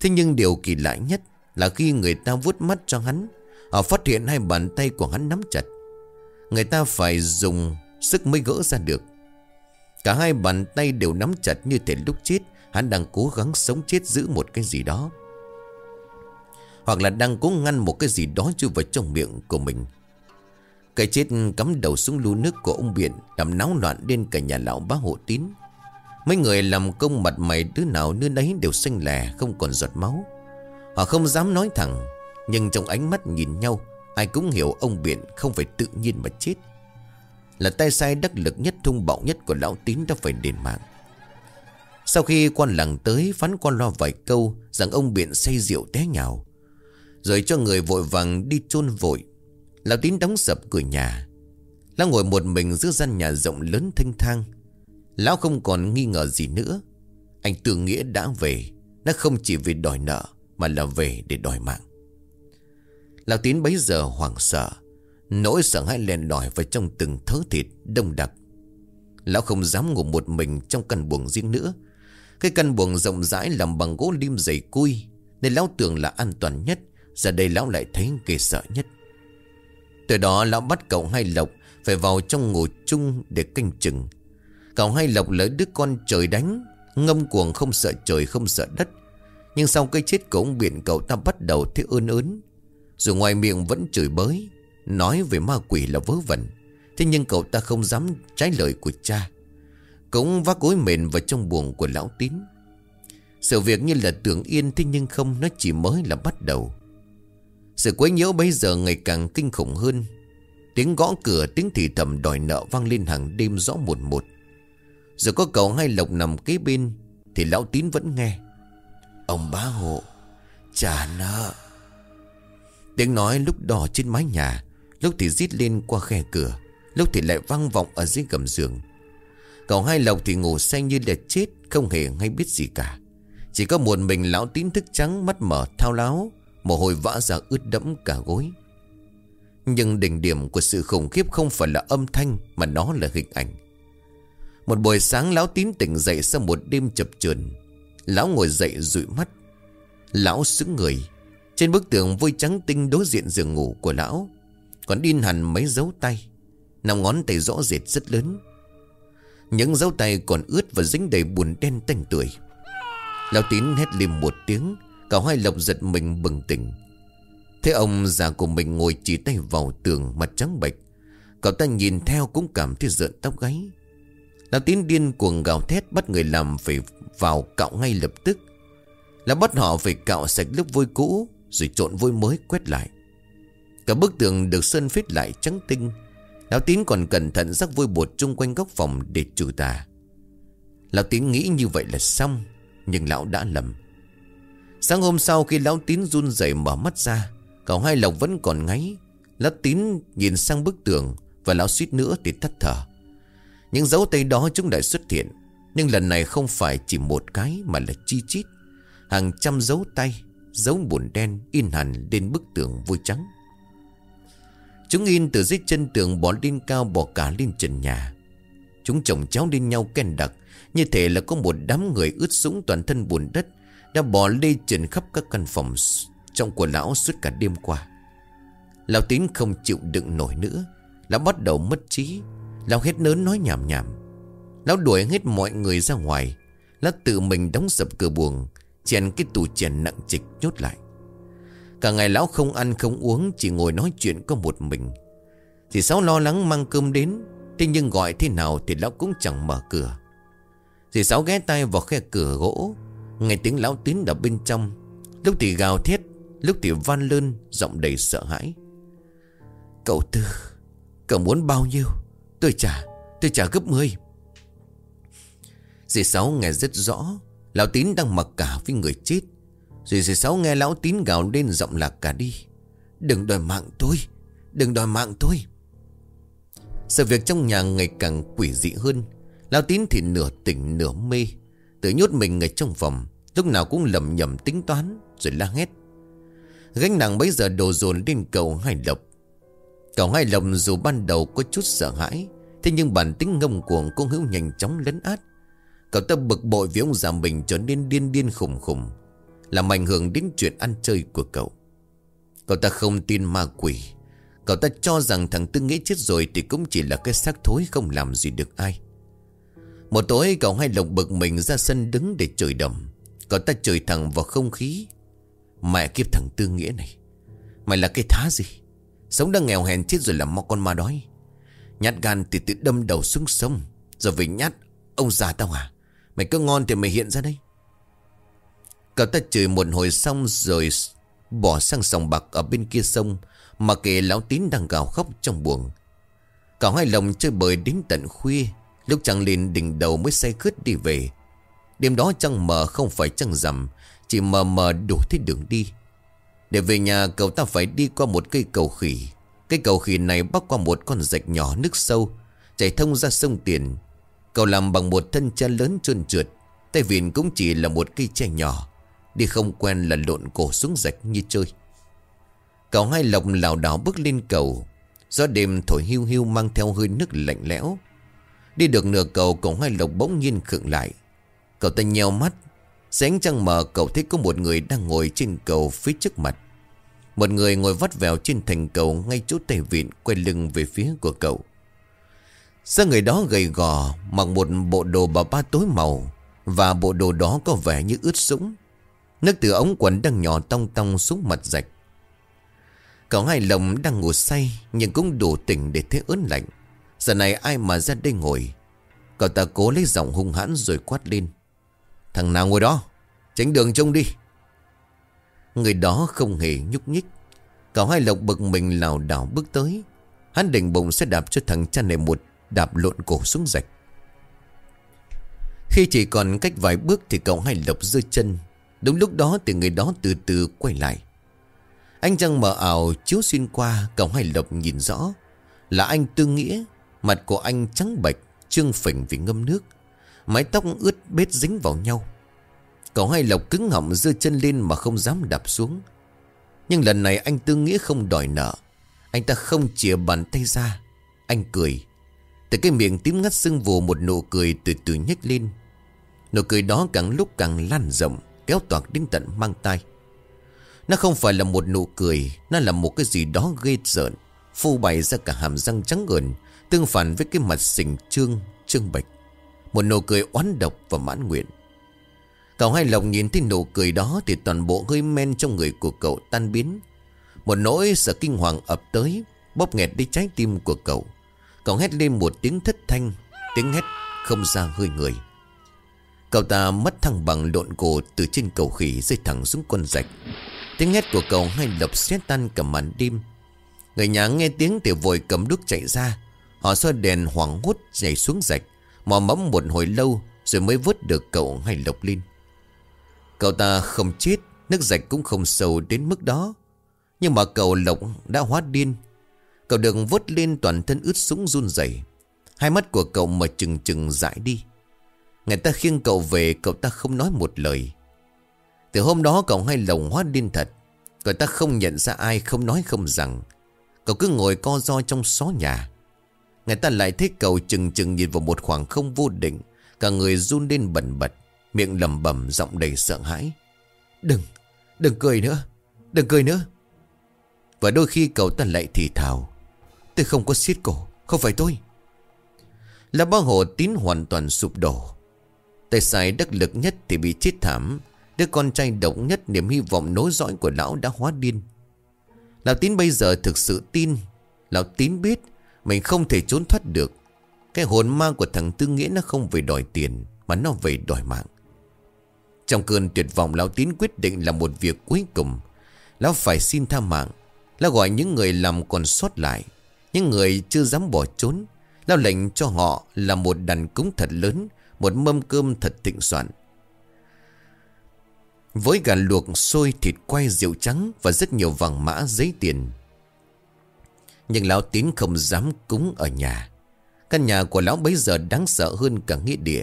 Thế nhưng điều kỳ lạ nhất Là khi người ta vuốt mắt cho hắn, Họ phát hiện hai bàn tay của hắn nắm chặt. Người ta phải dùng sức mới gỡ ra được. Cả hai bàn tay đều nắm chặt như thể lúc chết, Hắn đang cố gắng sống chết giữ một cái gì đó. Hoặc là đang cố ngăn một cái gì đó chưa vào trong miệng của mình. Cái chết cắm đầu xuống lu nước của ông Biện Làm náo loạn lên cả nhà lão bá hộ tín. Mấy người làm công mặt mày đứa nào đứa đấy đều xanh lè, Không còn giọt máu. Họ không dám nói thẳng, nhưng trong ánh mắt nhìn nhau, Ai cũng hiểu ông Biện không phải tự nhiên mà chết. Là tay sai đắc lực nhất, thung bạo nhất của lão tín đã phải đền mạng. Sau khi quan làng tới, phán quan lo vài câu, Rằng ông Biện say rượu té nhào. Rồi cho người vội vàng đi chôn vội. Lão tín đóng sập cửa nhà. Lão ngồi một mình giữa gian nhà rộng lớn thanh thang. Lão không còn nghi ngờ gì nữa. Anh tưởng nghĩa đã về. Nó không chỉ vì đòi nợ, Mà là về để đòi mạng. Lão Tín bấy giờ hoảng sợ. Nỗi sợ hãi len lỏi vào trong từng thớ thịt đông đặc. Lão không dám ngủ một mình trong căn buồng riêng nữa. Cái căn buồng rộng rãi làm bằng gỗ lim dày cui, Nên lão tưởng là an toàn nhất. Giờ đây lão lại thấy ghê sợ nhất. Từ đó lão bắt cậu hai lộc Phải vào trong ngủ chung để canh chừng. Cậu hai lộc lấy đứa con trời đánh, Ngâm cuồng không sợ trời, không sợ đất. Nhưng sau cái chết của ông biển, cậu ta bắt đầu thấy ơn ớn. Dù ngoài miệng vẫn chửi bới, Nói về ma quỷ là vớ vẩn. Thế nhưng cậu ta không dám trái lời của cha. Cũng vác gối mền vào trong buồng của lão tín. Sự việc như là tưởng yên Thế nhưng không, nó chỉ mới là bắt đầu. Sự quấy nhiễu bây giờ ngày càng kinh khủng hơn. Tiếng gõ cửa, tiếng thì thầm đòi nợ vang lên hàng đêm rõ một một. Rồi có cậu hai lộc nằm kế bên, Thì lão tín vẫn nghe. Ông bá hộ, Trả nợ. Tiếng nói lúc đỏ trên mái nhà, Lúc thì rít lên qua khe cửa, Lúc thì lại vang vọng ở dưới gầm giường. Cậu hai lộc thì ngủ say như là chết, Không hề hay biết gì cả. Chỉ có một mình lão tín thức trắng, Mắt mở thao láo. Mồ hôi vã ra ướt đẫm cả gối. Nhưng đỉnh điểm của sự khủng khiếp Không phải là âm thanh, Mà nó là hình ảnh. Một buổi sáng, lão tín tỉnh dậy Sau một đêm chập chờn. Lão ngồi dậy dụi mắt. Lão sững người. Trên bức tường vôi trắng tinh đối diện giường ngủ của lão. Còn in hẳn mấy dấu tay. Nằm ngón tay rõ rệt rất lớn. Những dấu tay còn ướt và dính đầy buồn đen tanh tuổi Lão tín hét lên một tiếng. Cả hai lộc giật mình bừng tỉnh. Thế ông già của mình ngồi chỉ tay vào tường mặt trắng bệch. Cậu ta nhìn theo cũng cảm thấy rợn tóc gáy. Lão tín điên cuồng gào thét bắt người làm phải vào cạo ngay lập tức. Là bắt họ phải cạo sạch lớp vôi cũ, Rồi trộn vôi mới quét lại. Cả bức tường được sơn phết lại trắng tinh. Lão tín còn cẩn thận rắc vôi bột chung quanh góc phòng để trừ tà. Lão tín nghĩ như vậy là xong, Nhưng lão đã lầm. Sáng hôm sau khi lão tín run rẩy mở mắt ra Cậu hai lộc vẫn còn ngáy. Lão tín nhìn sang bức tường Và lão suýt nữa thì thắt thở. Những dấu tay đó chúng đã xuất hiện, Nhưng lần này không phải chỉ một cái Mà là chi chít. Hàng trăm dấu tay, Dấu buồn đen in hẳn lên bức tường vui trắng. Chúng in từ dưới chân tường bỏ lên cao bỏ cả lên trần nhà. Chúng chồng chéo lên nhau ken đặc, Như thể là có một đám người ướt sũng toàn thân bùn đất. Đã bỏ lê trần khắp các căn phòng Trong của lão suốt cả đêm qua. Lão tín không chịu đựng nổi nữa. Lão bắt đầu mất trí. Lão hết lớn nói nhảm nhảm. Lão đuổi hết mọi người ra ngoài. Lão tự mình đóng sập cửa buồng, Chèn cái tủ chèn nặng trịch nhốt lại. Cả ngày lão không ăn không uống, Chỉ ngồi nói chuyện có một mình. Thì Sáu lo lắng mang cơm đến, Thế nhưng gọi thế nào thì lão cũng chẳng mở cửa. Dì Sáu ghé tay vào khe cửa gỗ Nghe tiếng lão tín ở bên trong. Lúc thì gào thét, Lúc thì van lơn Giọng đầy sợ hãi. Cậu Tư, Cậu muốn bao nhiêu? Tôi trả Tôi trả gấp mươi Dì Sáu nghe rất rõ, Lão tín đang mặc cả với người chết. Rồi dì Sáu nghe lão tín gào lên giọng lạc cả đi. Đừng đòi mạng tôi, Đừng đòi mạng tôi. Sự việc trong nhà ngày càng quỷ dị hơn. Lão tín thì nửa tỉnh nửa mê. Tự nhốt mình ở trong phòng, Lúc nào cũng lầm nhầm tính toán, Rồi la hét. Gánh nặng bấy giờ đổ dồn lên cầu hai lộc. Cầu hai lộc dù ban đầu có chút sợ hãi, Thế nhưng bản tính ngông cuồng cũng hữu nhanh chóng lấn át. Cậu ta bực bội vì ông già mình trở nên điên điên khủng khủng, làm ảnh hưởng đến chuyện ăn chơi của cậu. Cậu ta không tin ma quỷ. Cậu ta cho rằng thằng Tư nghĩ chết rồi Thì cũng chỉ là cái xác thối không làm gì được ai. Một tối, cậu hai lộc bực mình ra sân đứng để trời đầm. Cậu ta chửi thẳng vào không khí. Mẹ kiếp thằng Tư Nghĩa này. Mày là cái thá gì? Sống đang nghèo hèn chết rồi làm mo con ma đói. Nhát gan thì tự đâm đầu xuống sông, Rồi về nhát Ông già tao à? Mày cứ ngon thì mày hiện ra đây. Cậu ta chửi một hồi xong rồi bỏ sang sòng bạc ở bên kia sông, mà kể lão tín đang gào khóc trong buồng. Cậu hai lòng chơi bời đến tận khuya lúc trăng lên đỉnh đầu mới say khướt đi về. Đêm đó trăng mờ không phải trăng rằm, chỉ mờ mờ đủ thấy đường đi. Để về nhà, cậu ta phải đi qua một cây cầu khỉ. Cây cầu khỉ này bắc qua một con rạch nhỏ nước sâu, chảy thông ra sông Tiền. Cậu làm bằng một thân tre lớn trơn trượt. Tay vịn cũng chỉ là một cây tre nhỏ. Đi không quen là lộn cổ xuống rạch như chơi Cậu hai lộc lảo đảo bước lên cầu Gió đêm thổi hưu hưu mang theo hơi nước lạnh lẽo Đi được nửa cầu, cậu hai lộc bỗng nhiên khựng lại. Cậu ta nheo mắt Sáng trăng mờ, cậu thấy có một người đang ngồi trên cầu phía trước mặt. Một người ngồi vắt vèo trên thành cầu ngay chỗ tay vịn quay lưng về phía của cậu. Sao người đó gầy gò, mặc một bộ đồ bà ba tối màu, Và bộ đồ đó có vẻ như ướt sũng? Nước từ ống quần đang nhỏ tong tong xuống mặt rạch. Cậu hai lồng đang ngủ say, Nhưng cũng đủ tỉnh để thấy ớn lạnh. Giờ này ai mà ra đây ngồi? Cậu ta cố lấy giọng hung hãn rồi quát lên. Thằng nào ngồi đó? Tránh đường trông đi. Người đó không hề nhúc nhích. Cậu hai lộc bực mình lảo đảo bước tới. Hắn định bụng sẽ đạp cho thằng cha này một Đạp lộn cổ xuống rạch. Khi chỉ còn cách vài bước Thì cậu hai lộc rơi chân. Đúng lúc đó thì người đó từ từ quay lại. Anh trăng mở ảo chiếu xuyên qua, Cậu hai lộc nhìn rõ. Là anh Tư Nghĩa Mặt của anh trắng bệch, Trương phình vì ngâm nước. Mái tóc ướt bết dính vào nhau. Cậu hai lộc cứng họng dơ chân lên Mà không dám đạp xuống. Nhưng lần này anh Tư Nghĩa không đòi nợ. Anh ta không chìa bàn tay ra. Anh cười. Từ cái miệng tím ngắt sưng vù Một nụ cười từ từ nhếch lên. Nụ cười đó càng lúc càng lan rộng, Kéo toạc đến tận mang tay Nó không phải là một nụ cười, Nó là một cái gì đó ghê rợn, Phô bày ra cả hàm răng trắng ẩn Tương phản với cái mặt sình trương Trương bạch Một nụ cười oán độc và mãn nguyện. Cậu hai lòng nhìn thấy nụ cười đó Thì toàn bộ hơi men trong người của cậu tan biến. Một nỗi sợ kinh hoàng ập tới, Bóp nghẹt đi trái tim của cậu. Cậu hét lên một tiếng thất thanh, Tiếng hét không ra hơi người. Cậu ta mất thăng bằng lộn cổ Từ trên cầu khỉ rơi thẳng xuống con rạch. Tiếng hét của cậu hai lập xét tan cả màn đêm. Người nhà nghe tiếng thì vội cầm đúc chạy ra. Họ soi đèn hoảng hốt nhảy xuống rạch, Mò mẫm một hồi lâu Rồi mới vớt được cậu hay lộc lên. Cậu ta không chết, Nước rạch cũng không sâu đến mức đó. Nhưng mà cậu lộc đã hóa điên. Cậu được vớt lên toàn thân ướt sũng run rẩy. Hai mắt của cậu mà chừng chừng dại đi. Người ta khiêng cậu về, Cậu ta không nói một lời. Từ hôm đó cậu hay lồng hóa điên thật. Cậu ta không nhận ra ai Không nói không rằng. Cậu cứ ngồi co do trong xó nhà. Người ta lại thấy cậu chừng chừng nhìn vào một khoảng không vô định. Cả người run lên bẩn bật Miệng lầm bẩm giọng đầy sợ hãi. Đừng, đừng cười nữa Đừng cười nữa. Và đôi khi cậu ta lại thì thào. Tôi không có xiết cổ Không phải tôi. Là ba hồ tín hoàn toàn sụp đổ. Tay sai đắc lực nhất thì bị chết thảm. Đứa con trai động nhất niềm hy vọng nối dõi của lão đã hóa điên. Lão tín bây giờ thực sự tin Lão tín biết mình không thể trốn thoát được. Cái hồn ma của thằng Tư Nghĩa nó không về đòi tiền, Mà nó về đòi mạng. Trong cơn tuyệt vọng, Lão tín quyết định làm một việc cuối cùng. Lão phải xin tha mạng. Lão gọi những người làm còn sót lại, Những người chưa dám bỏ trốn. Lão lệnh cho họ là một đàn cúng thật lớn, Một mâm cơm thật thịnh soạn. Với gà luộc, xôi, thịt quay, rượu trắng Và rất nhiều vàng mã, giấy tiền nhưng lão tín không dám cúng ở nhà. Căn nhà của lão bấy giờ đáng sợ hơn cả nghĩa địa.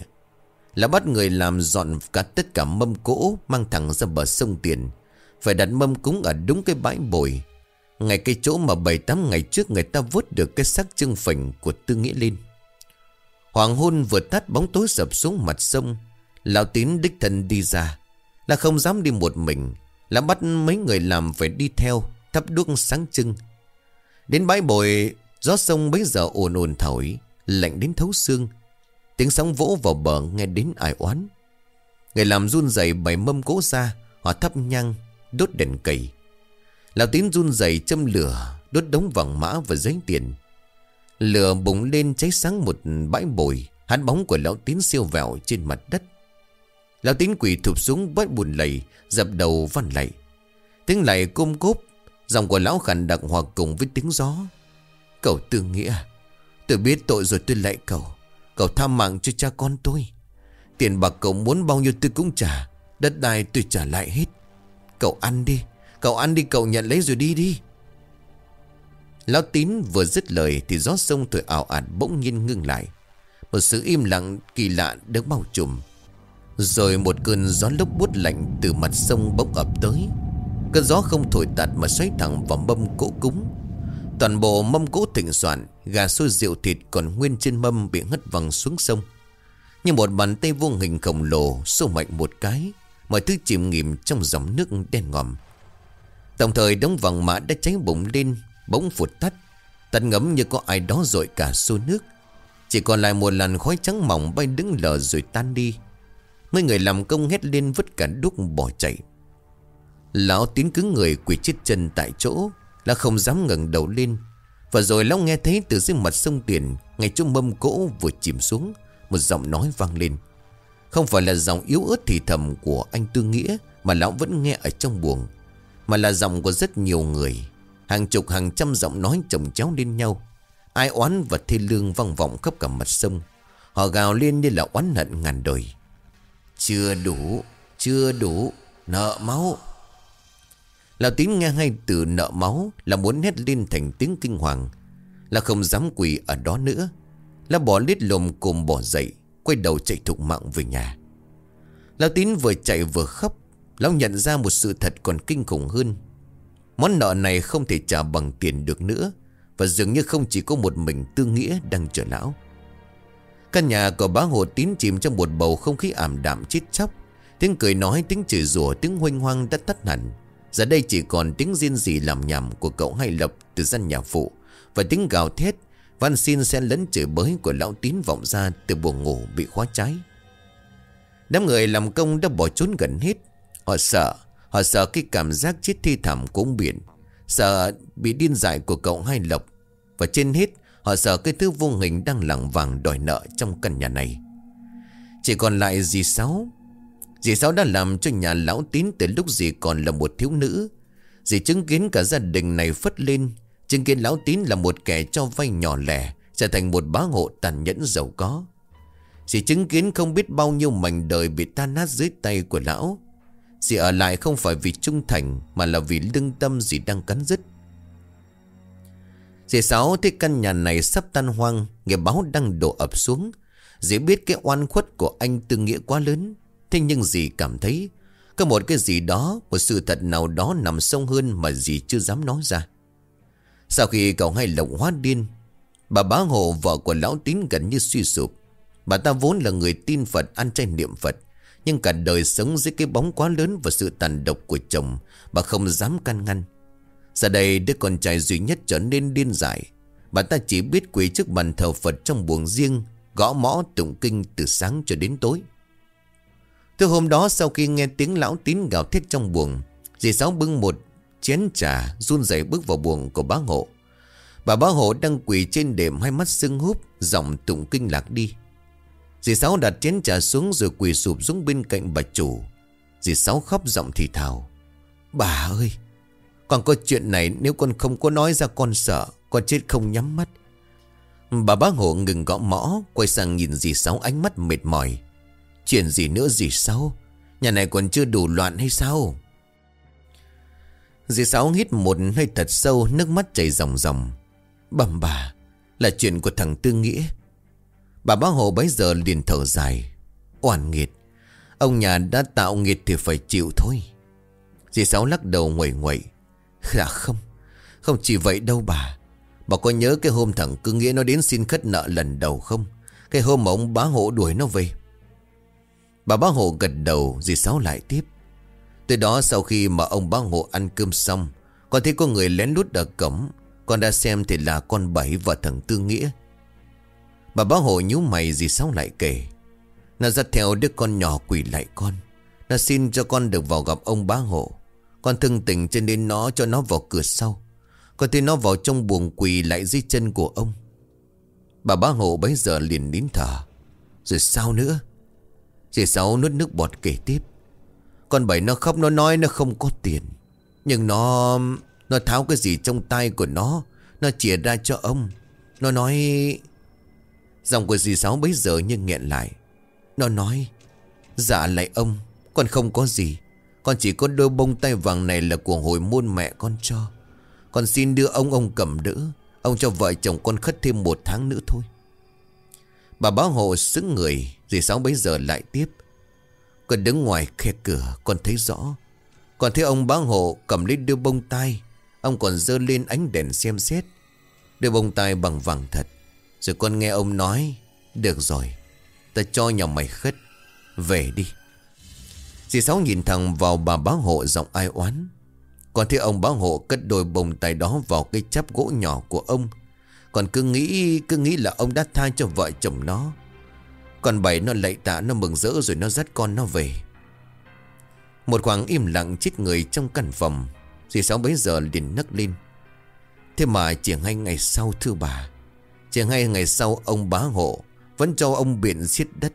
Lão bắt người làm dọn cả tất cả mâm cỗ Mang thẳng ra bờ sông tiền. Phải đặt mâm cúng ở đúng cái bãi bồi. Ngay cái chỗ mà bảy tám ngày trước Người ta vớt được cái xác trưng phình của Tư Nghĩa linh. Hoàng hôn vừa tắt bóng tối sập xuống mặt sông, Lão tín đích thân đi ra. Là không dám đi một mình, lão bắt mấy người làm phải đi theo, Thắp đuốc sáng trưng. Đến bãi bồi, Gió sông bấy giờ ồn ồn thổi, Lạnh đến thấu xương. Tiếng sóng vỗ vào bờ nghe đến ai oán. Người làm run rẩy bày mâm cỗ ra Họ thắp nhang, Đốt đèn cầy. Lão tín run rẩy châm lửa, Đốt đống vàng mã và giấy tiền. Lửa bùng lên cháy sáng một bãi bồi Hắn bóng của lão tín siêu vẹo trên mặt đất. Lão tín quỳ thụp xuống bớt buồn lầy, Dập đầu văn lạy Tiếng lạy côm cốp Dòng của lão khẳng đặc hòa cùng với tiếng gió. Cậu tư nghĩa, Tôi biết tội rồi tôi lạy cậu Cậu tha mạng cho cha con tôi. Tiền bạc cậu muốn bao nhiêu tôi cũng trả, Đất đai tôi trả lại hết. Cậu ăn đi, Cậu ăn đi, cậu nhận lấy rồi đi đi. Lão tín vừa dứt lời Thì gió sông thổi ảo ạt bỗng nhiên ngưng lại. Một sự im lặng kỳ lạ được bao trùm. Rồi một cơn gió lốc bút lạnh từ mặt sông bốc ập tới. Cơn gió không thổi tạt mà xoáy thẳng vào mâm cỗ cúng. Toàn bộ mâm cỗ thịnh soạn, Gà xôi rượu thịt còn nguyên trên mâm bị hất văng xuống sông. Như một bàn tay vô hình khổng lồ Xô mạnh một cái, Mọi thứ chìm nghỉm trong dòng nước đen ngòm. Đồng thời đống vàng mã đã cháy bụng lên, Bỗng phụt tắt Tắt ngấm như có ai đó rội cả xô nước. Chỉ còn lại một làn khói trắng mỏng bay đứng lờ rồi tan đi. Mấy người làm công hét lên vứt cả đúc bỏ chạy. Lão tiến cứng người quỳ chết chân tại chỗ. Là không dám ngẩng đầu lên. Và rồi lão nghe thấy từ dưới mặt sông tiền, Ngay chỗ mâm cỗ vừa chìm xuống, Một giọng nói vang lên. Không phải là giọng yếu ớt thì thầm của anh Tư Nghĩa Mà lão vẫn nghe ở trong buồng, Mà là giọng của rất nhiều người. Hàng chục, hàng trăm giọng nói chồng chéo lên nhau. Ai oán và thê lương vang vọng khắp cả mặt sông. Họ gào lên như là oán hận ngàn đời. Chưa đủ Chưa đủ, Nợ máu. Lão tín nghe hai từ nợ máu Là muốn hét lên thành tiếng kinh hoàng. Là không dám quỳ ở đó nữa. Là bỏ lít lồm cùng bỏ dậy Quay đầu chạy thục mạng về nhà. Lão tín vừa chạy vừa khóc Lão nhận ra một sự thật còn kinh khủng hơn. Món nợ này không thể trả bằng tiền được nữa Và dường như không chỉ có một mình tư nghĩa đang chờ lão. Căn nhà của bá hồ tín chìm trong một bầu không khí ảm đạm chết chóc. Tiếng cười nói, tiếng chửi rủa, tiếng hoanh hoang đã tắt hẳn. Giờ đây chỉ còn tiếng riêng gì làm nhầm của cậu hai lập từ gian nhà phụ. Và tiếng gào thét, Văn xin xen lẫn chửi bới của lão tín vọng ra từ buồng ngủ bị khóa cháy Đám người làm công đã bỏ trốn gần hết. Họ sợ Họ sợ cái cảm giác chết thi thảm của ông biển. Sợ bị điên dại của cậu hai lộc. Và trên hết, Họ sợ cái thứ vô hình đang lặng vàng đòi nợ trong căn nhà này. Chỉ còn lại dì Sáu Dì Sáu đã làm cho nhà lão tín từ lúc dì còn là một thiếu nữ. Dì chứng kiến cả gia đình này phất lên, Chứng kiến lão tín là một kẻ cho vay nhỏ lẻ, Trở thành một bá hộ tàn nhẫn giàu có. Dì chứng kiến không biết bao nhiêu mảnh đời bị tan nát dưới tay của lão. Dì ở lại không phải vì trung thành, Mà là vì lương tâm dì đang cắn rứt. Dì Sáu thấy căn nhà này sắp tan hoang, Nghe báo đang đổ ập xuống. Dì biết cái oan khuất của anh tư nghĩa quá lớn. Thế nhưng dì cảm thấy Có một cái gì đó, Một sự thật nào đó nằm sâu hơn Mà dì chưa dám nói ra. Sau khi cậu hai lộng hóa điên, Bà bá hộ vợ của lão tín gần như suy sụp. Bà ta vốn là người tin Phật, Ăn chay niệm Phật, Nhưng cả đời sống dưới cái bóng quá lớn Và sự tàn độc của chồng, Bà không dám can ngăn. Giờ đây, đứa con trai duy nhất trở nên điên dại. Bà ta chỉ biết quỳ trước bàn thờ Phật trong buồng riêng, Gõ mõ tụng kinh từ sáng cho đến tối. Từ hôm đó sau khi nghe tiếng lão tín gào thét trong buồng, Dì Sáu bưng một chén trà, run rẩy bước vào buồng của bá hộ. Bà bá hộ đang quỳ trên đệm, hai mắt sưng húp, Giọng tụng kinh lạc đi. Dì Sáu đặt chén trà xuống rồi quỳ sụp xuống bên cạnh bà chủ. Dì Sáu khóc giọng thì thào. Bà ơi, còn có chuyện này nếu con không có nói ra con sợ, Con chết không nhắm mắt. Bà bác hộ ngừng gõ mõ, Quay sang nhìn dì Sáu ánh mắt mệt mỏi. Chuyện gì nữa gì sao Nhà này còn chưa đủ loạn hay sao? Dì Sáu hít một hơi thật sâu, Nước mắt chảy ròng ròng. Bầm bà, Là chuyện của thằng Tư Nghĩa. Bà bác hồ bấy giờ liền thở dài. Oan nghiệt, Ông nhà đã tạo nghiệt thì phải chịu thôi. Dì Sáu lắc đầu nguẩy nguẩy. Dạ không Không chỉ vậy đâu bà. Bà có nhớ cái hôm thằng Cư nghĩa nó đến xin khất nợ lần đầu không? Cái hôm mà ông bá hộ đuổi nó về Bà bác hộ gật đầu Dì Sáu lại tiếp. Từ đó sau khi mà ông bác hộ ăn cơm xong, Còn thấy có người lén lút ở cổng Con đã xem thì là con bảy và thằng Tư Nghĩa. Bà bác hộ nhíu mày dì Sáu lại kể. Nó dắt theo đứa con nhỏ quỷ lại con. Nó xin cho con được vào gặp ông bác hộ con thương tình cho nên nó cho nó vào cửa sau. Con thấy nó vào trong buồng quỳ lại dưới chân của ông. Bà bác hộ bấy giờ liền nín thở. Rồi sao nữa? Chị Sáu nuốt nước bọt kể tiếp. Con bảy nó khóc, nó nói nó không có tiền. Nhưng nó Nó tháo cái gì trong tay của nó Nó chìa ra cho ông. Nó nói, Dòng của dì Sáu bấy giờ nhưng nghẹn lại. Nó nói Dạ lại ông, Con không có gì. Con chỉ có đôi bông tay vàng này là của hồi môn mẹ con cho. Con xin đưa ông ông cầm đỡ. Ông cho vợ chồng con khất thêm một tháng nữa thôi. Bà báo hộ xứng người, Dì Sáu bấy giờ lại tiếp. Con đứng ngoài khe cửa, Con thấy rõ. Còn thấy ông báo hộ cầm lấy đôi bông tai. Ông còn dơ lên ánh đèn xem xét. Đôi bông tai bằng vàng thật. Rồi con nghe ông nói, Được rồi Ta cho nhà mày khất. Về đi. Dì Sáu nhìn thẳng vào bà báo hộ giọng ai oán. Còn thấy ông báo hộ cất đôi bông tay đó vào cái chắp gỗ nhỏ của ông. Còn cứ nghĩ cứ nghĩ là ông đã tha cho vợ chồng nó. Còn bảy nó lạy tạ nó mừng rỡ rồi nó dắt con nó về. Một khoảng im lặng chết người trong căn phòng, Dì Sáu bấy giờ liền nấc lên. Thế mà chỉ ngay ngày sau, thưa bà, Chỉ ngay ngày sau ông bá hộ Vẫn cho ông biện xiết đất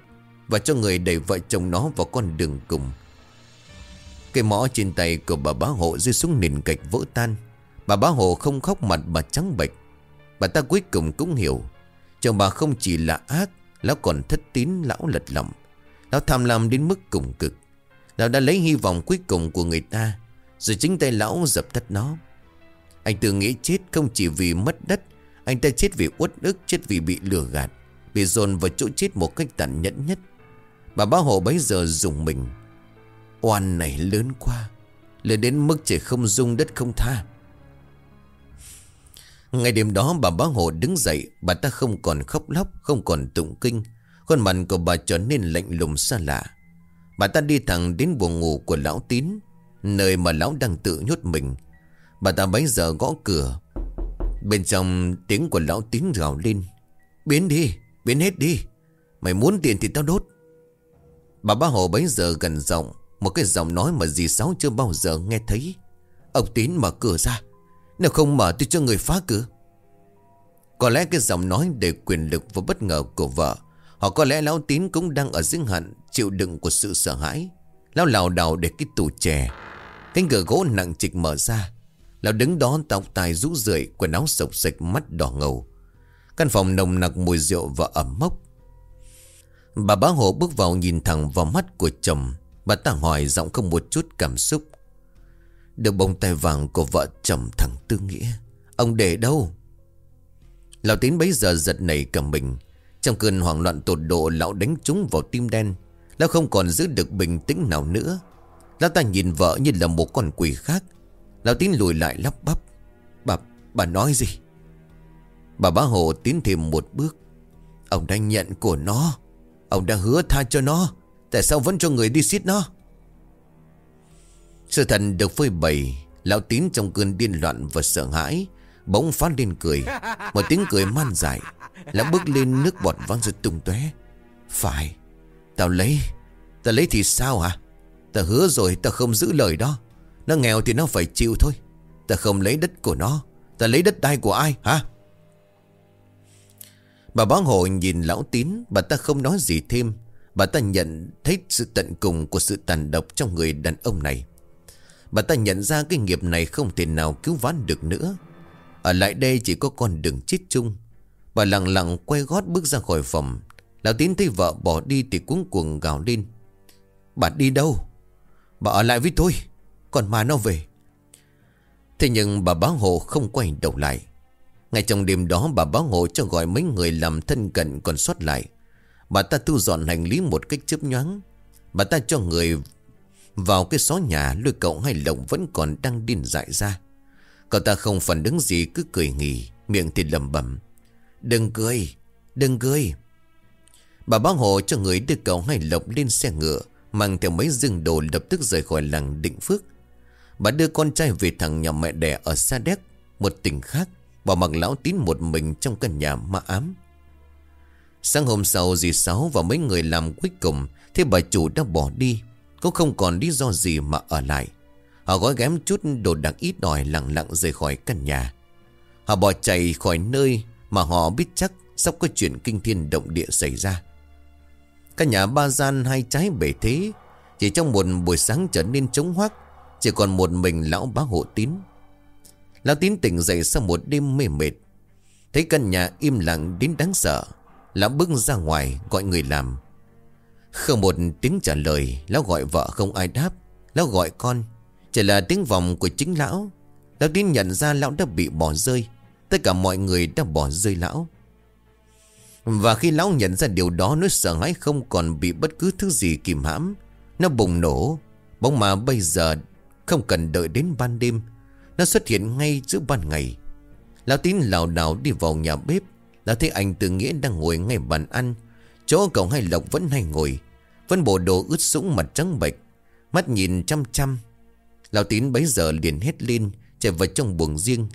Và cho người đẩy vợ chồng nó vào con đường cùng. Cây mõ trên tay của bà bá hộ rơi xuống nền gạch vỡ tan. Bà bá hộ không khóc mặt bà trắng bệch. Bà ta cuối cùng cũng hiểu. Chồng bà không chỉ là ác, Lão còn thất tín, lão lật lọng. Lão tham lam đến mức cùng cực. Lão đã lấy hy vọng cuối cùng của người ta, Rồi chính tay lão dập tắt nó. Anh tự nghĩ chết không chỉ vì mất đất, Anh ta chết vì uất ức, Chết vì bị lừa gạt, Bị dồn vào chỗ chết một cách tàn nhẫn nhất. Bà bá hộ bấy giờ dùng mình. Oan này lớn quá Lớn đến mức trời không dung đất không tha. Ngày đêm đó bà bá hộ đứng dậy Bà ta không còn khóc lóc Không còn tụng kinh. Khuôn mặt của bà trở nên lạnh lùng xa lạ. Bà ta đi thẳng đến buồng ngủ của lão tín Nơi mà lão đang tự nhốt mình. Bà ta bấy giờ gõ cửa. Bên trong tiếng của lão tín gào lên. Biến đi, biến hết đi. Mày muốn tiền thì tao đốt. Bà bá hộ bấy giờ gần giọng Một cái giọng nói mà dì Sáu chưa bao giờ nghe thấy. Ông tín mở cửa ra. Nếu không mở tôi cho người phá cửa. Có lẽ cái giọng nói để quyền lực và bất ngờ của vợ, họ có lẽ lão tín cũng đang ở dưới hạn Chịu đựng của sự sợ hãi. Lão lào đảo để cái tủ chè. Cánh cửa gỗ nặng trịch mở ra. Lão đứng đó tóc tai rũ rượi, Quần áo sộc sạch, mắt đỏ ngầu. Căn phòng nồng nặc mùi rượu và ẩm mốc. Bà bá hộ bước vào nhìn thẳng vào mắt của chồng. Bà ta hỏi giọng không một chút cảm xúc. Được bông tay vàng của vợ chồng thằng Tư Nghĩa. Ông để đâu? Lão tín bấy giờ giật nảy cả mình. Trong cơn hoảng loạn tột độ Lão đánh trúng vào tim đen. Lão không còn giữ được bình tĩnh nào nữa. Lão ta nhìn vợ như là một con quỷ khác. Lão tín lùi lại lắp bắp. Bà, bà nói gì? Bà bá hộ tiến thêm một bước. Ông đang nhận của nó. Ông đã hứa tha cho nó. Tại sao vẫn cho người đi xiết nó? Sự thần được phơi bày, Lão tín trong cơn điên loạn và sợ hãi, Bỗng phát lên cười. Một tiếng cười man dại, Lão bước lên nước bọt văng ra tung tóe. Phải, Tao lấy Tao lấy thì sao hả? Tao hứa rồi tao không giữ lời đó. Nó nghèo thì nó phải chịu thôi. Tao không lấy đất của nó. Tao lấy đất đai của ai, hả? Bà bán hộ nhìn lão tín, Bà ta không nói gì thêm. Bà ta nhận thấy sự tận cùng của sự tàn độc trong người đàn ông này. Bà ta nhận ra cái nghiệp này không thể nào cứu vãn được nữa. Ở lại đây chỉ có con đường chết chung. Bà lặng lặng quay gót bước ra khỏi phòng. Lão tín thấy vợ bỏ đi thì cuống cuồng gào lên. Bà đi đâu? Bà ở lại với tôi, Còn mà nó về. Thế nhưng bà bá hộ không quay đầu lại. Ngay trong đêm đó bà báo hộ cho gọi mấy người làm thân cận còn sót lại. Bà ta thu dọn hành lý một cách chớp nhoáng. Bà ta cho người vào cái xó nhà lôi cậu hai lộng vẫn còn đang điên dại ra. Cậu ta không phản ứng gì cứ cười nghỉ, miệng thì lầm bẩm Đừng cười, đừng cười. Bà bác hộ cho người đưa cậu hai lộc lên xe ngựa, mang theo mấy rừng đồ lập tức rời khỏi làng Định Phước. Bà đưa con trai về thẳng nhà mẹ đẻ ở Sa Đéc, một tỉnh khác. Bỏ mặc lão tín một mình trong căn nhà ma ám Sáng hôm sau dì Sáu và mấy người làm cuối cùng Thế bà chủ đã bỏ đi cũng không còn lý do gì mà ở lại. Họ gói ghém chút đồ đạc ít đòi lặng lặng rời khỏi căn nhà. Họ bỏ chạy khỏi nơi mà họ biết chắc sắp có chuyện kinh thiên động địa xảy ra. Căn nhà ba gian hai trái bể thế, Chỉ trong một buổi sáng trở nên trống hoác, Chỉ còn một mình lão bá hộ tín. Lão tín tỉnh dậy sau một đêm mê mệt. Thấy căn nhà im lặng đến đáng sợ, Lão bước ra ngoài gọi người làm. Không một tiếng trả lời, Lão gọi vợ không ai đáp. Lão gọi con, Chỉ là tiếng vòng của chính lão. Lão tin nhận ra lão đã bị bỏ rơi. Tất cả mọi người đã bỏ rơi lão. Và khi lão nhận ra điều đó, Nỗi sợ hãi không còn bị bất cứ thứ gì kìm hãm. Nó bùng nổ. Bóng mà bây giờ Không cần đợi đến ban đêm. Nó xuất hiện ngay giữa ban ngày. Lão tín lào đảo đi vào nhà bếp. Lão thấy anh tự nghĩa đang ngồi ngay bàn ăn. Chỗ cậu hai lộc vẫn hay ngồi. Vẫn bộ đồ ướt sũng mặt trắng bệch. Mắt nhìn chăm chăm. Lão tín bấy giờ liền hét lên, Chạy vào trong buồng riêng.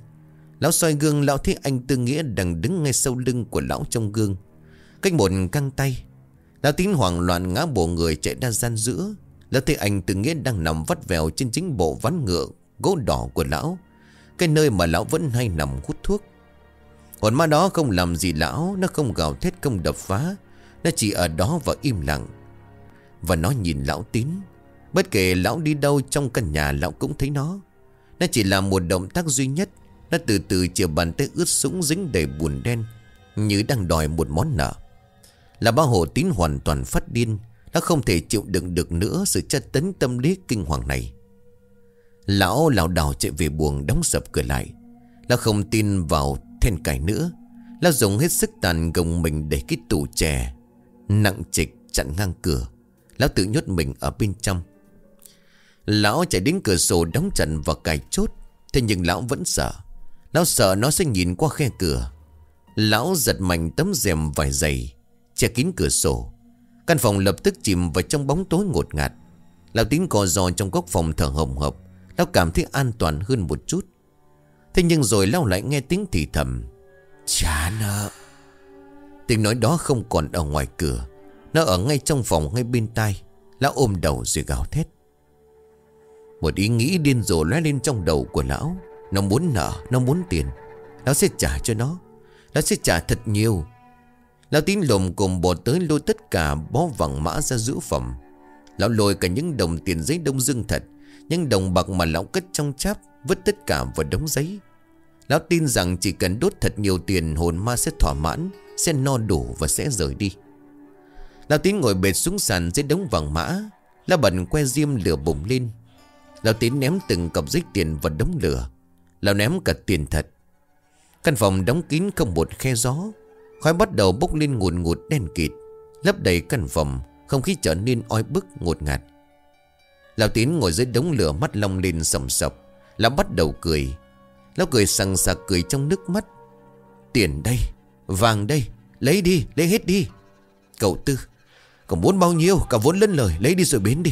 Lão soi gương, lão thấy anh tư nghĩa đang đứng ngay sau lưng của lão trong gương. Cách một căng tay, Lão tín hoảng loạn ngã bộ người chạy ra gian giữa. Lão thấy anh tư nghĩa đang nằm vắt vèo trên chính bộ ván ngựa, gỗ đỏ của lão. Cái nơi mà lão vẫn hay nằm hút thuốc. Hồn ma đó không làm gì lão, Nó không gào thét không đập phá. Nó chỉ ở đó và im lặng. Và nó nhìn lão tín. Bất kể lão đi đâu trong căn nhà, lão cũng thấy nó. Nó chỉ là một động tác duy nhất. Nó từ từ chìa bàn tay ướt sũng dính đầy buồn đen, Như đang đòi một món nợ. Là ba hồ tín hoàn toàn phát điên. Nó không thể chịu đựng được nữa Sự tra tấn tâm lý kinh hoàng này. Lão lão đảo chạy về buồng đóng sập cửa lại. Lão không tin vào then cài nữa. Lão dùng hết sức tàn gồng mình để cái tủ chè. Nặng trịch chặn ngang cửa. Lão tự nhốt mình ở bên trong. Lão chạy đến cửa sổ đóng chặt và cài chốt. Thế nhưng lão vẫn sợ. Lão sợ nó sẽ nhìn qua khe cửa. Lão giật mạnh tấm rèm vải dày, Che kín cửa sổ. Căn phòng lập tức chìm vào trong bóng tối ngột ngạt. Lão tín co giò trong góc phòng thở hồng hộc. Lão cảm thấy an toàn hơn một chút. Thế nhưng rồi Lão lại nghe tiếng thì thầm. Trả nợ. Tiếng nói đó không còn ở ngoài cửa. Nó ở ngay trong phòng ngay bên tai. Lão ôm đầu rồi gào thét. Một ý nghĩ điên rồ lóe lên trong đầu của lão. Nó muốn nợ, nó muốn tiền. Lão sẽ trả cho nó. Lão sẽ trả thật nhiều. Lão tín lồm cùng bỏ tới lôi tất cả bó vàng mã ra giữ phẩm. Lão lôi cả những đồng tiền giấy đông dương thật Những đồng bạc mà lão cất trong cháp Vứt tất cả vào đống giấy. Lão tin rằng chỉ cần đốt thật nhiều tiền Hồn ma sẽ thỏa mãn. Sẽ no đủ và sẽ rời đi. Lão tín ngồi bệt xuống sàn dưới đống vàng mã. Lão bận que diêm lửa bùng lên. Lão tín ném từng cặp giấy tiền vào đống lửa. Lão ném cả tiền thật. Căn phòng đóng kín không một khe gió. Khói bắt đầu bốc lên ngùn ngụt đen kịt, Lấp đầy căn phòng, Không khí trở nên oi bức, ngột ngạt. Lão tín ngồi dưới đống lửa mắt long lên sầm sập Lão bắt đầu cười. Lão cười sằng sặc cười trong nước mắt. Tiền đây Vàng đây, Lấy đi, Lấy hết đi. Cậu Tư, Cậu muốn bao nhiêu Cả vốn lân lời, Lấy đi rồi biến đi.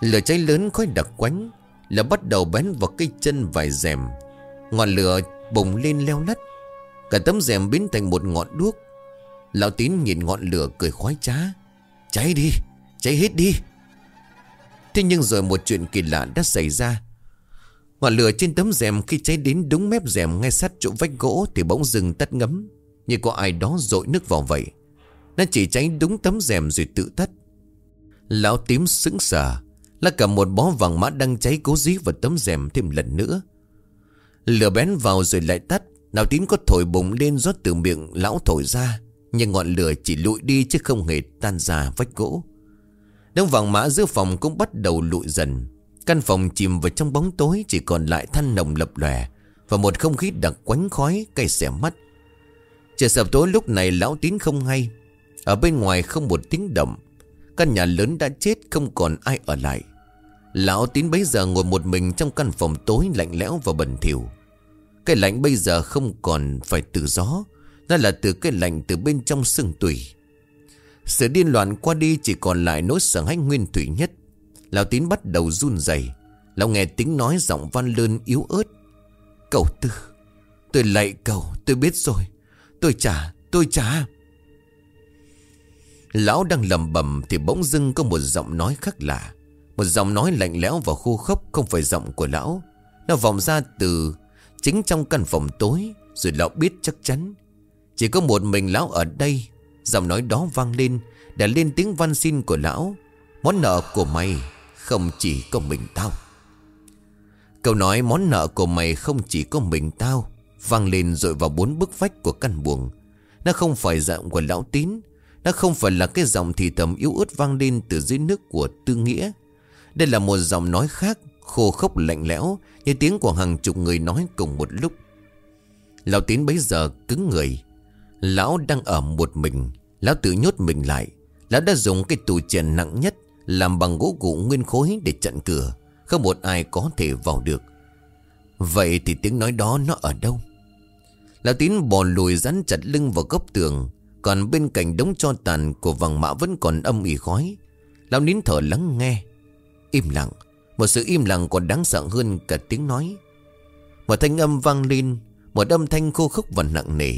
Lửa cháy lớn khói đặc quánh, Là bắt đầu bén vào cây chân vài rèm. Ngọn lửa bùng lên leo lắt, Cả tấm rèm biến thành một ngọn đuốc. Lão tín nhìn ngọn lửa cười khoái trá. Cháy đi, Cháy hết đi. Thế nhưng rồi một chuyện kỳ lạ đã xảy ra. Ngọn lửa trên tấm rèm khi cháy đến đúng mép rèm ngay sát chỗ vách gỗ thì bỗng dừng tắt ngấm. Như có ai đó dội nước vào vậy. Nó chỉ cháy đúng tấm rèm rồi tự tắt. Lão tím sững sờ. Là cả một bó vàng mã đang cháy cố dí vào tấm rèm thêm lần nữa. Lửa bén vào rồi lại tắt. lão tím có thổi bùng lên rót từ miệng lão thổi ra. Nhưng ngọn lửa chỉ lụi đi chứ không hề tan ra vách gỗ. Đống vàng mã giữa phòng cũng bắt đầu lụi dần. Căn phòng chìm vào trong bóng tối, Chỉ còn lại than nồng lập lòe Và một không khí đặc quánh khói cay xẻ mắt. Trời sập tối lúc này lão tín không hay. Ở bên ngoài không một tiếng động. Căn nhà lớn đã chết, không còn ai ở lại. Lão tín bấy giờ ngồi một mình trong căn phòng tối lạnh lẽo và bẩn thỉu. Cái lạnh bây giờ không còn phải từ gió, Nó là từ cái lạnh từ bên trong xương tủy. Sự điên loạn qua đi chỉ còn lại nỗi sợ hãi nguyên thủy nhất. Lão tín bắt đầu run rẩy. Lão nghe tiếng nói giọng văn lơn yếu ớt. Cậu tư, Tôi lạy cậu, tôi biết rồi. Tôi trả tôi trả. Lão đang lầm bầm Thì bỗng dưng có một giọng nói khác lạ. Một giọng nói lạnh lẽo và khô khốc, Không phải giọng của lão. Nó vọng ra từ Chính trong căn phòng tối, Rồi lão biết chắc chắn. Chỉ có một mình lão ở đây, Giọng nói đó vang lên, đã lên tiếng văn xin của lão. Món nợ của mày không chỉ có mình tao. Câu nói món nợ của mày không chỉ có mình tao, Vang lên rồi vào bốn bức vách của căn buồng. Nó không phải giọng của lão tín, Nó không phải là cái giọng thì thầm yếu ớt vang lên từ dưới nước của tư nghĩa. Đây là một giọng nói khác, Khô khốc lạnh lẽo, Như tiếng của hàng chục người nói cùng một lúc. Lão tín bấy giờ cứng người. Lão đang ở một mình, Lão tự nhốt mình lại. Lão đã dùng cái tù chèn nặng nhất làm bằng gỗ cụ nguyên khối để chặn cửa Không một ai có thể vào được. Vậy thì tiếng nói đó nó ở đâu? Lão tín bò lùi rắn chặt lưng vào góc tường Còn bên cạnh đống cho tàn của vàng mã vẫn còn âm ỉ khói. Lão nín thở lắng nghe. Im lặng Một sự im lặng còn đáng sợ hơn cả tiếng nói. Một thanh âm vang lên Một âm thanh khô khốc và nặng nề.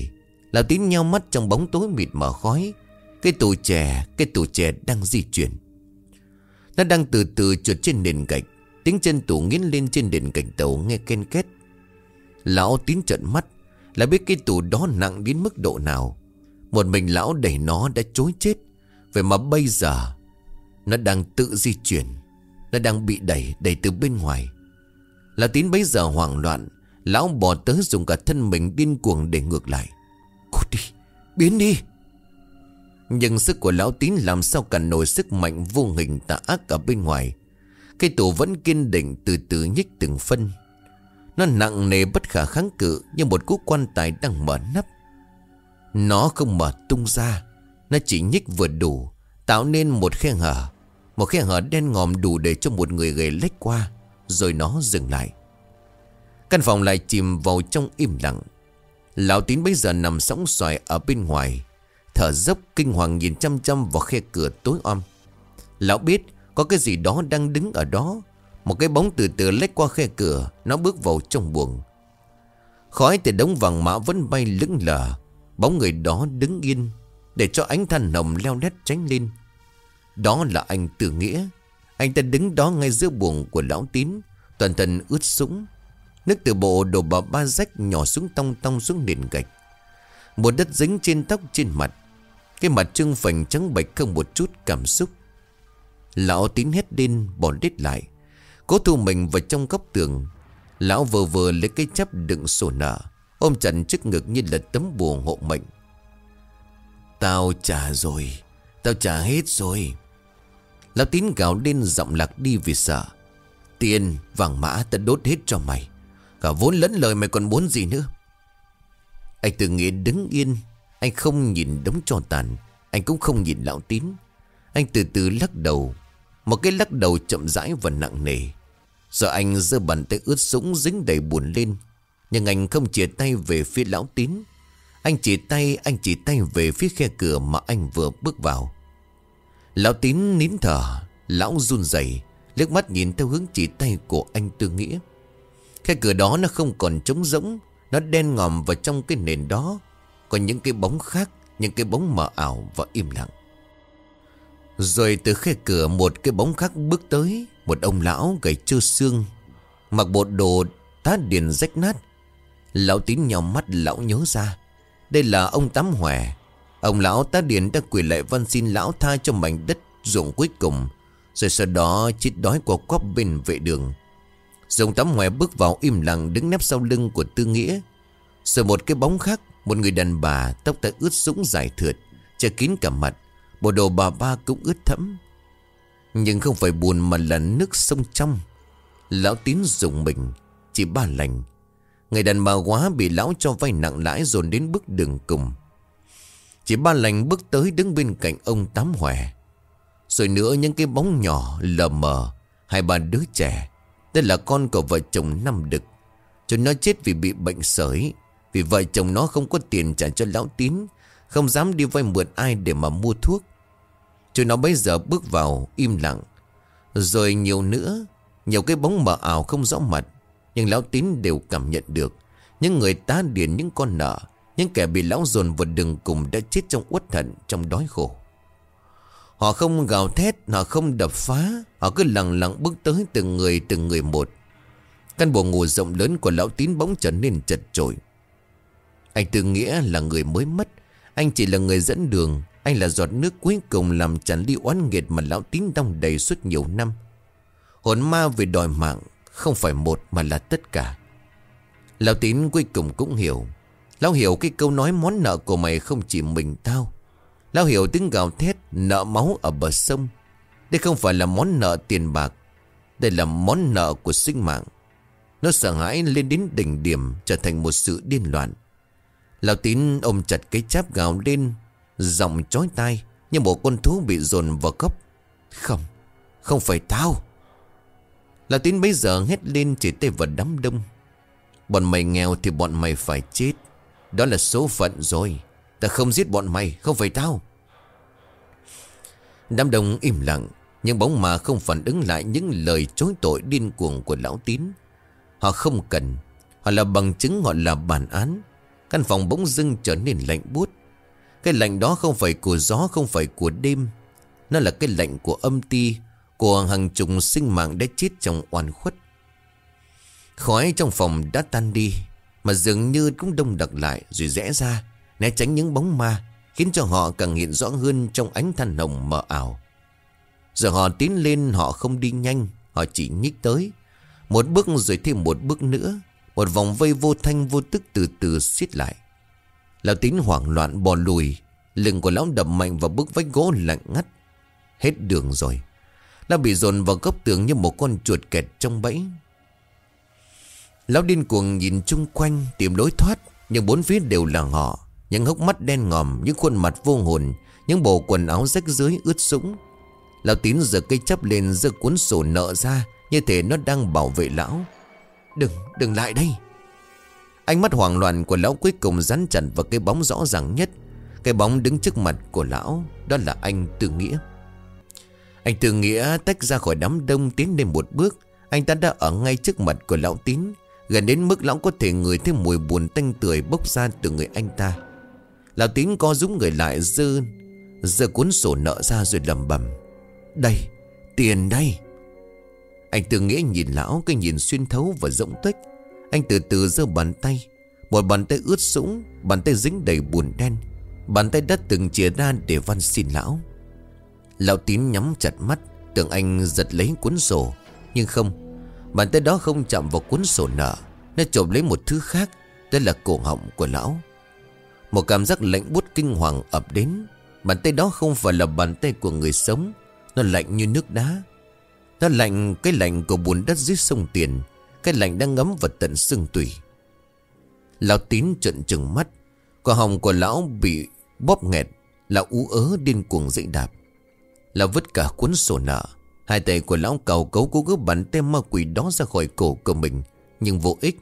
Lão tín nhau mắt trong bóng tối mịt mờ khói. Cái tù trẻ, Cái tù trẻ đang di chuyển nó đang từ từ trượt trên nền gạch. Tiếng chân tủ nghiến lên trên nền gạch tàu nghe ken két. Lão tín trận mắt, Là biết cái tủ đó nặng đến mức độ nào. Một mình lão đẩy nó đã chối chết. Vậy mà bây giờ, Nó đang tự di chuyển. Nó đang bị đẩy đẩy từ bên ngoài. Lão tín bây giờ hoảng loạn, Lão bỏ tới dùng cả thân mình điên cuồng để ngược lại. Cút đi, Biến đi. Nhưng sức của lão tín làm sao cả nổi sức mạnh vô hình tà ác ở bên ngoài. Cây tủ vẫn kiên định từ từ nhích từng phân. Nó nặng nề bất khả kháng cự Như một cú quan tài đang mở nắp. Nó không mở tung ra, Nó chỉ nhích vừa đủ, Tạo nên một khe hở. Một khe hở đen ngòm đủ để cho một người gầy lách qua, Rồi nó dừng lại. Căn phòng lại chìm vào trong im lặng. Lão tín bây giờ nằm sóng xoài ở bên ngoài. Thở dốc kinh hoàng nhìn chăm chăm vào khe cửa tối om. Lão biết có cái gì đó đang đứng ở đó. Một cái bóng từ từ lách qua khe cửa, Nó bước vào trong buồng. Khói từ đống vàng mã vẫn bay lững lờ. Bóng người đó đứng yên, Để cho ánh than nồng leo nét tránh lên. Đó là anh Tử Nghĩa. Anh ta đứng đó ngay giữa buồng của lão tín, Toàn thân ướt sũng. Nước từ bộ đổ vào ba rách nhỏ xuống tông tông xuống nền gạch. Một đất dính trên tóc, trên mặt. Cái mặt trưng phành trắng bệch không một chút cảm xúc. Lão tín hết đinh bỏ đít lại. Cố thu mình vào trong góc tường. Lão vừa vừa lấy cái chắp đựng sổ nợ, Ôm chặt trước ngực như là tấm bùa hộ mệnh. Tao trả rồi, Tao trả hết rồi. Lão tín gào lên giọng lạc đi vì sợ. Tiền, vàng mã ta đốt hết cho mày. Cả vốn lẫn lời mày còn muốn gì nữa? Anh tự nghĩ đứng yên anh không nhìn đống trò tàn, Anh cũng không nhìn lão tín. Anh từ từ lắc đầu Một cái lắc đầu chậm rãi và nặng nề. Giờ anh giơ bàn tay ướt sũng dính đầy buồn lên, Nhưng anh không chia tay về phía lão tín. Anh chỉ tay, Anh chỉ tay về phía khe cửa mà anh vừa bước vào. Lão tín nín thở, Lão run rẩy, liếc mắt nhìn theo hướng chỉ tay của anh Tư Nghĩa. Khe cửa đó nó không còn trống rỗng, Nó đen ngòm vào trong cái nền đó. Còn những cái bóng khác, Những cái bóng mờ ảo và im lặng. Rồi từ khe cửa Một cái bóng khác bước tới, Một ông lão gầy trơ xương, Mặc bộ đồ tá điền rách nát. Lão tín nhau mắt lão nhớ ra. Đây là ông Tám Hòe. Ông lão tá điền đã quỳ lại văn xin lão tha cho mảnh đất ruộng cuối cùng, Rồi sau đó chết đói qua quắp bên vệ đường. Dùng tắm hòe bước vào im lặng đứng nép sau lưng của Tư Nghĩa. Rồi một cái bóng khác một người đàn bà tóc đã ướt sũng dài thượt, Che kín cả mặt, Bộ đồ bà ba cũng ướt thẫm. Nhưng không phải buồn mà là nước sông trong. Lão tín dùng mình, Chỉ ba lành. Người đàn bà quá bị lão cho vay nặng lãi Dồn đến bước đường cùng. Chỉ ba lành bước tới đứng bên cạnh ông Tám Hòe. Rồi nữa những cái bóng nhỏ lờ mờ, Hai ba đứa trẻ đây là con của vợ chồng năm đực. Chúng nó chết vì bị bệnh sởi. Vì vợ chồng nó không có tiền trả cho lão tín, Không dám đi vay mượn ai để mà mua thuốc. Chúng nó bây giờ bước vào, im lặng. Rồi nhiều nữa, Nhiều cái bóng mờ ảo không rõ mặt, Nhưng lão tín đều cảm nhận được. Những người tá điền những con nợ, Những kẻ bị lão dồn vào đường cùng đã chết trong uất hận, Trong đói khổ. Họ không gào thét, Họ không đập phá, Họ cứ lặng lặng bước tới từng người từng người một. Căn buồng ngủ rộng lớn của lão tín bỗng trở nên chật trội anh tự nghĩa là người mới mất. Anh chỉ là người dẫn đường. Anh là giọt nước cuối cùng làm tràn đi oán nghiệt mà lão tín đong đầy suốt nhiều năm. Hồn ma về đòi mạng, Không phải một mà là tất cả. Lão tín cuối cùng cũng hiểu. Lão hiểu cái câu nói món nợ của mày không chỉ mình tao. Lão hiểu tiếng gào thét, nợ máu ở bờ sông. Đây không phải là món nợ tiền bạc. Đây là món nợ của sinh mạng. Nó sợ hãi lên đến đỉnh điểm, Trở thành một sự điên loạn. Lão tín ôm chặt cái cháp gào lên Giọng chói tai Như một con thú bị dồn vào góc. Không, không phải tao Lão tín bây giờ hét lên chỉ tay vào đám đông. Bọn mày nghèo thì bọn mày phải chết. Đó là số phận rồi. Ta không giết bọn mày Không phải tao Đám đông im lặng Nhưng bóng mà không phản ứng lại những lời chối tội điên cuồng của lão tín. Họ không cần. Họ là bằng chứng họ là bản án. Căn phòng bỗng dưng trở nên lạnh buốt. Cái lạnh đó không phải của gió, Không phải của đêm. Nó là cái lạnh của âm ti, Của hàng chục sinh mạng đã chết trong oan khuất. Khói trong phòng đã tan đi, Mà dường như cũng đông đặc lại Rồi rẽ ra, Né tránh những bóng ma, Khiến cho họ càng hiện rõ hơn Trong ánh than hồng mờ ảo. Giờ họ tiến lên, họ không đi nhanh, Họ chỉ nhích tới. Một bước rồi thêm một bước nữa một vòng vây vô thanh vô tức từ từ xiết lại. Lão tín hoảng loạn bò lùi, Lưng của lão đập mạnh vào bức vách gỗ lạnh ngắt. Hết đường rồi. Lão bị dồn vào góc tường như một con chuột kẹt trong bẫy. Lão điên cuồng nhìn chung quanh, tìm lối thoát, Nhưng bốn phía đều là họ Những hốc mắt đen ngòm, Những khuôn mặt vô hồn, Những bộ quần áo rách dưới ướt sũng. Lão tín giơ cây chấp lên, giơ cuốn sổ nợ ra, Như thể nó đang bảo vệ lão. Đừng, đừng lại đây. Ánh mắt hoảng loạn của lão cuối cùng rắn chặt vào cái bóng rõ ràng nhất. Cái bóng đứng trước mặt của lão Đó là anh Tư Nghĩa. Anh Tư Nghĩa tách ra khỏi đám đông tiến lên một bước. Anh ta đã ở ngay trước mặt của lão tín. Gần đến mức lão có thể ngửi thấy mùi buồn tanh tưởi bốc ra từ người anh ta. Lão tín co rúm người lại dư, giờ cuốn sổ nợ ra rồi lầm bầm Đây Tiền đây. Anh Tư Nghĩa nhìn lão Cái nhìn xuyên thấu và rỗng tuếch. Anh từ từ giơ bàn tay. Một bàn tay ướt sũng, Bàn tay dính đầy buồn đen. Bàn tay đã từng chia ra để văn xin lão. Lão tín nhắm chặt mắt, Tưởng anh giật lấy cuốn sổ. Nhưng không, Bàn tay đó không chạm vào cuốn sổ nợ. Nó trộm lấy một thứ khác Đó là cổ họng của lão. Một cảm giác lạnh bút kinh hoàng ập đến. Bàn tay đó không phải là bàn tay của người sống. Nó lạnh như nước đá. Nó lạnh, cái lạnh của bùn đất dưới sông Tiền, cái lạnh đang ngấm vào tận xương tủy. Lão tín trợn trừng mắt, Quả hồng của lão bị bóp nghẹt, Lão ú ớ điên cuồng dậy đạp. Lão vứt cả cuốn sổ nợ, Hai tay của lão cầu cấu cố gắng bắn tem ma quỷ đó ra khỏi cổ của mình, Nhưng vô ích.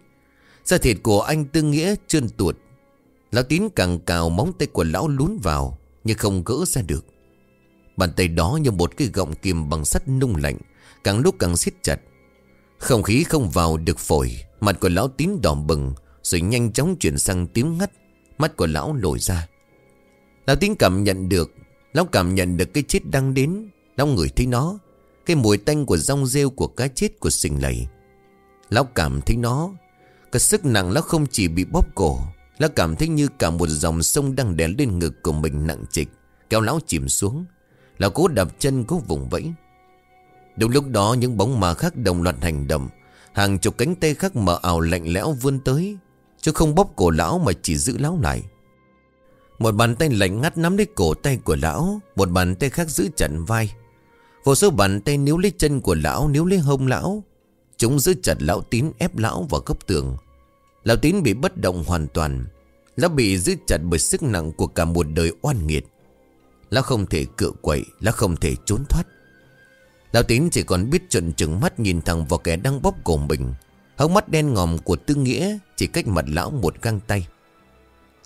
Da thịt của anh tư nghĩa trơn tuột. Lão tín càng cào móng tay của lão lún vào, Nhưng không gỡ ra được. Bàn tay đó như một cái gọng kìm bằng sắt nung lạnh Càng lúc càng siết chặt. Không khí không vào được phổi, Mặt của lão tím đỏ bừng, Rồi nhanh chóng chuyển sang tím ngắt, Mắt của lão lồi ra. Lão tím cảm nhận được, Lão cảm nhận được cái chết đang đến, Lão ngửi thấy nó, Cái mùi tanh của rong rêu của cái chết của sình lầy. Lão cảm thấy nó, Cái sức nặng lão không chỉ bị bóp cổ, Lão cảm thấy như cả một dòng sông đang đè lên ngực của mình nặng trịch, Kéo lão chìm xuống. Lão cố đạp chân cố vùng vẫy. Đúng lúc đó, những bóng ma khác đồng loạt hành động. Hàng chục cánh tay khác mở ảo lạnh lẽo vươn tới, Chứ không bóp cổ lão mà chỉ giữ lão lại. Một bàn tay lạnh ngắt nắm lấy cổ tay của lão, Một bàn tay khác giữ chặt vai. Vô số bàn tay níu lấy chân của lão, Níu lấy hông lão. Chúng giữ chặt lão tín, ép lão vào góc tường. Lão tín bị bất động hoàn toàn. Lão bị giữ chặt bởi sức nặng của cả một đời oan nghiệt. Lão không thể cựa quậy, Lão không thể trốn thoát. Lão tín chỉ còn biết trợn trừng mắt nhìn thẳng vào kẻ đang bóp cổ mình. Hốc mắt đen ngòm của tư nghĩa Chỉ cách mặt lão một găng tay.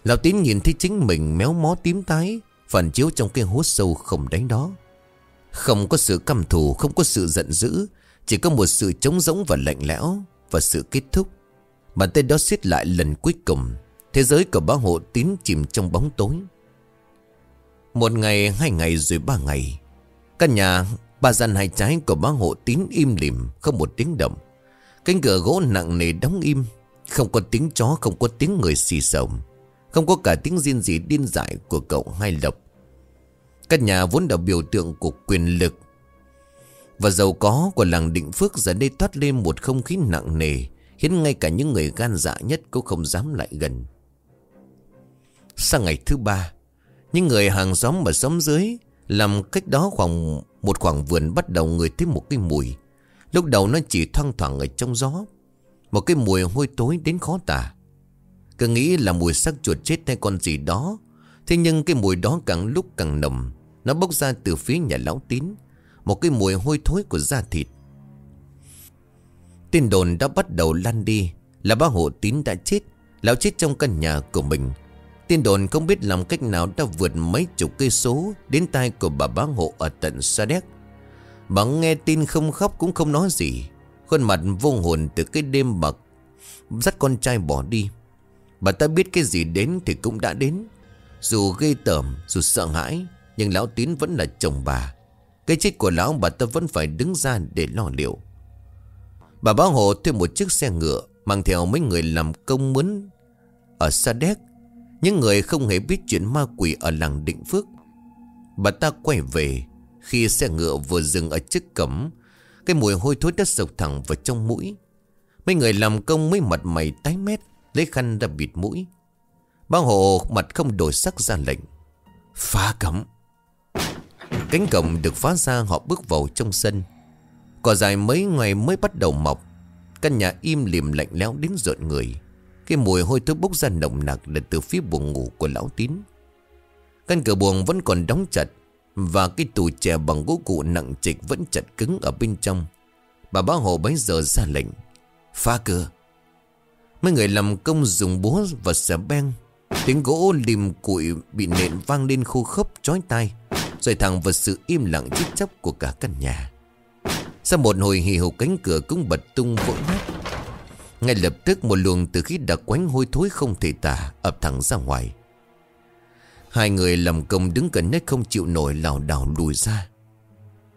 Lão tín nhìn thấy chính mình méo mó tím tái Phản chiếu trong cái hố sâu không đánh đó. Không có sự căm thù Không có sự giận dữ Chỉ có một sự trống rỗng và lạnh lẽo Và sự kết thúc. Bàn tay đó xiết lại lần cuối cùng Thế giới của bá hộ tín chìm trong bóng tối. Một ngày, hai ngày rồi ba ngày Căn nhà Ba gian hai trái của bá hộ tín im lìm, Không một tiếng động. Cánh cửa gỗ nặng nề đóng im, Không có tiếng chó, không có tiếng người xì sồng Không có cả tiếng riêng gì điên dại của cậu hai lộc. Căn nhà vốn là biểu tượng của quyền lực. Và giàu có của làng định phước giờ đây toát lên một không khí nặng nề, Khiến ngay cả những người gan dạ nhất cũng không dám lại gần. Sang ngày thứ ba, Những người hàng xóm và xóm dưới Làm cách đó khoảng một khoảng vườn bắt đầu người thấy một cái mùi. Lúc đầu nó chỉ thoang thoảng ở trong gió. Một cái mùi hôi tối đến khó tả. Cứ nghĩ là mùi xác chuột chết hay con gì đó. Thế nhưng cái mùi đó càng lúc càng nồng. Nó bốc ra từ phía nhà lão tín. Một cái mùi hôi thối của da thịt. Tin đồn đã bắt đầu lan đi. Là ba hộ tín đã chết. Lão chết trong căn nhà của mình. Tin đồn không biết làm cách nào đã vượt mấy chục cây số đến tai của bà bá hộ ở tận Sa Đéc. Bà nghe tin không khóc cũng không nói gì. Khuôn mặt vô hồn từ cái đêm bạc, dắt con trai bỏ đi. Bà ta biết cái gì đến thì cũng đã đến. Dù ghê tởm, dù sợ hãi, nhưng lão tín vẫn là chồng bà. Cái chết của lão bà ta vẫn phải đứng ra để lo liệu Bà bá hộ thuê một chiếc xe ngựa Mang theo mấy người làm công mướn Ở Sa Đéc những người không hề biết chuyện ma quỷ ở làng Định Phước. Bà ta quay về, Khi xe ngựa vừa dừng ở trước cấm Cái mùi hôi thối đã sộc thẳng vào trong mũi. Mấy người làm công mới mặt mày tái mét, Lấy khăn ra bịt mũi. Bác hộ mặt không đổi sắc ra lệnh, Phá cấm Cánh cổng được phá ra, họ bước vào trong sân. Cỏ dài mấy ngày mới bắt đầu mọc, Căn nhà im lìm lạnh lẽo đến rợn người. Cái mùi hôi thối bốc ra nồng nặc Là từ phía buồng ngủ của lão tín. Căn cửa buồng vẫn còn đóng chặt Và cái tủ chè bằng gỗ cụ nặng trịch Vẫn chặt cứng ở bên trong. Bà bá hồ bấy giờ ra lệnh, Phá cửa. Mấy người làm công dùng búa và xẻ beng, Tiếng gỗ lim cụi bị nện vang lên khô khốc chói tai, Rồi thẳng vào sự im lặng chết chóc của cả căn nhà. Sau một hồi hì hục cánh cửa cũng bật tung vỡ nát. Ngay lập tức một luồng từ khí đặc quánh hôi thối không thể tả ập thẳng ra ngoài. Hai người làm công đứng gần nét không chịu nổi lảo đảo lùi ra.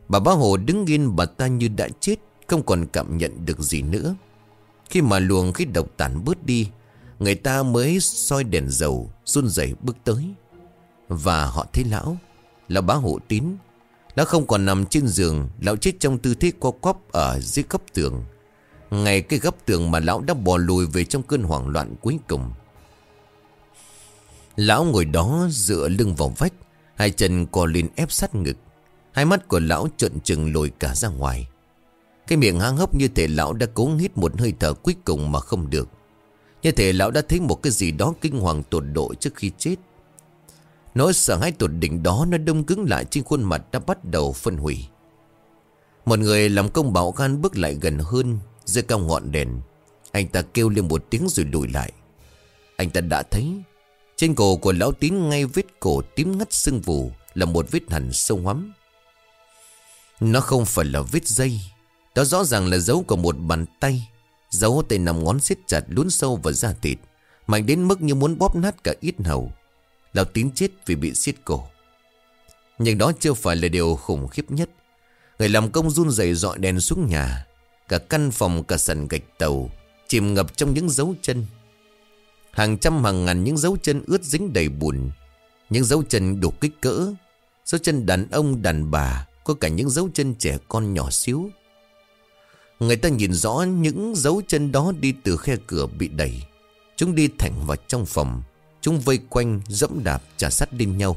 Bà bá hồ đứng yên, bà ta như đã chết, Không còn cảm nhận được gì nữa. Khi mà luồng khí độc tản bớt đi, Người ta mới soi đèn dầu, run rẩy bước tới. Và họ thấy lão Là bá hộ tín, Lão không còn nằm trên giường, Lão chết trong tư thế co quắp ở dưới góc tường. Ngay cái góc tường mà lão đã bò lùi về trong cơn hoảng loạn cuối cùng. Lão ngồi đó dựa lưng vào vách, Hai chân co lên ép sát ngực. Hai mắt của lão trợn trừng lồi cả ra ngoài. Cái miệng hang hốc như thể lão đã cố hít một hơi thở cuối cùng mà không được. Như thể lão đã thấy một cái gì đó kinh hoàng tột độ trước khi chết. Nỗi sợ hãi tột đỉnh đó nó đông cứng lại trên khuôn mặt đã bắt đầu phân hủy. Một người làm công bảo gan bước lại gần hơn dưới cao ngọn đèn, Anh ta kêu lên một tiếng rồi lùi lại. Anh ta đã thấy, Trên cổ của lão tín ngay vết cổ tím ngắt sưng vù Là một vết hẳn sâu hoắm. Nó không phải là vết dây, Đó rõ ràng là dấu của một bàn tay, Dấu tay nằm ngón siết chặt lún sâu vào da thịt, Mạnh đến mức như muốn bóp nát cả ít hầu. Lão tín chết vì bị siết cổ. Nhưng đó chưa phải là điều khủng khiếp nhất. Người làm công run rẩy dọi đèn xuống nhà Cả căn phòng, cả sàn gạch tàu Chìm ngập trong những dấu chân. Hàng trăm, hàng ngàn những dấu chân ướt dính đầy bùn. Những dấu chân đủ kích cỡ. Dấu chân đàn ông, đàn bà, Có cả những dấu chân trẻ con nhỏ xíu. Người ta nhìn rõ những dấu chân đó đi từ khe cửa bị đẩy. Chúng đi thẳng vào trong phòng. Chúng vây quanh, dẫm đạp trả sắt lên nhau.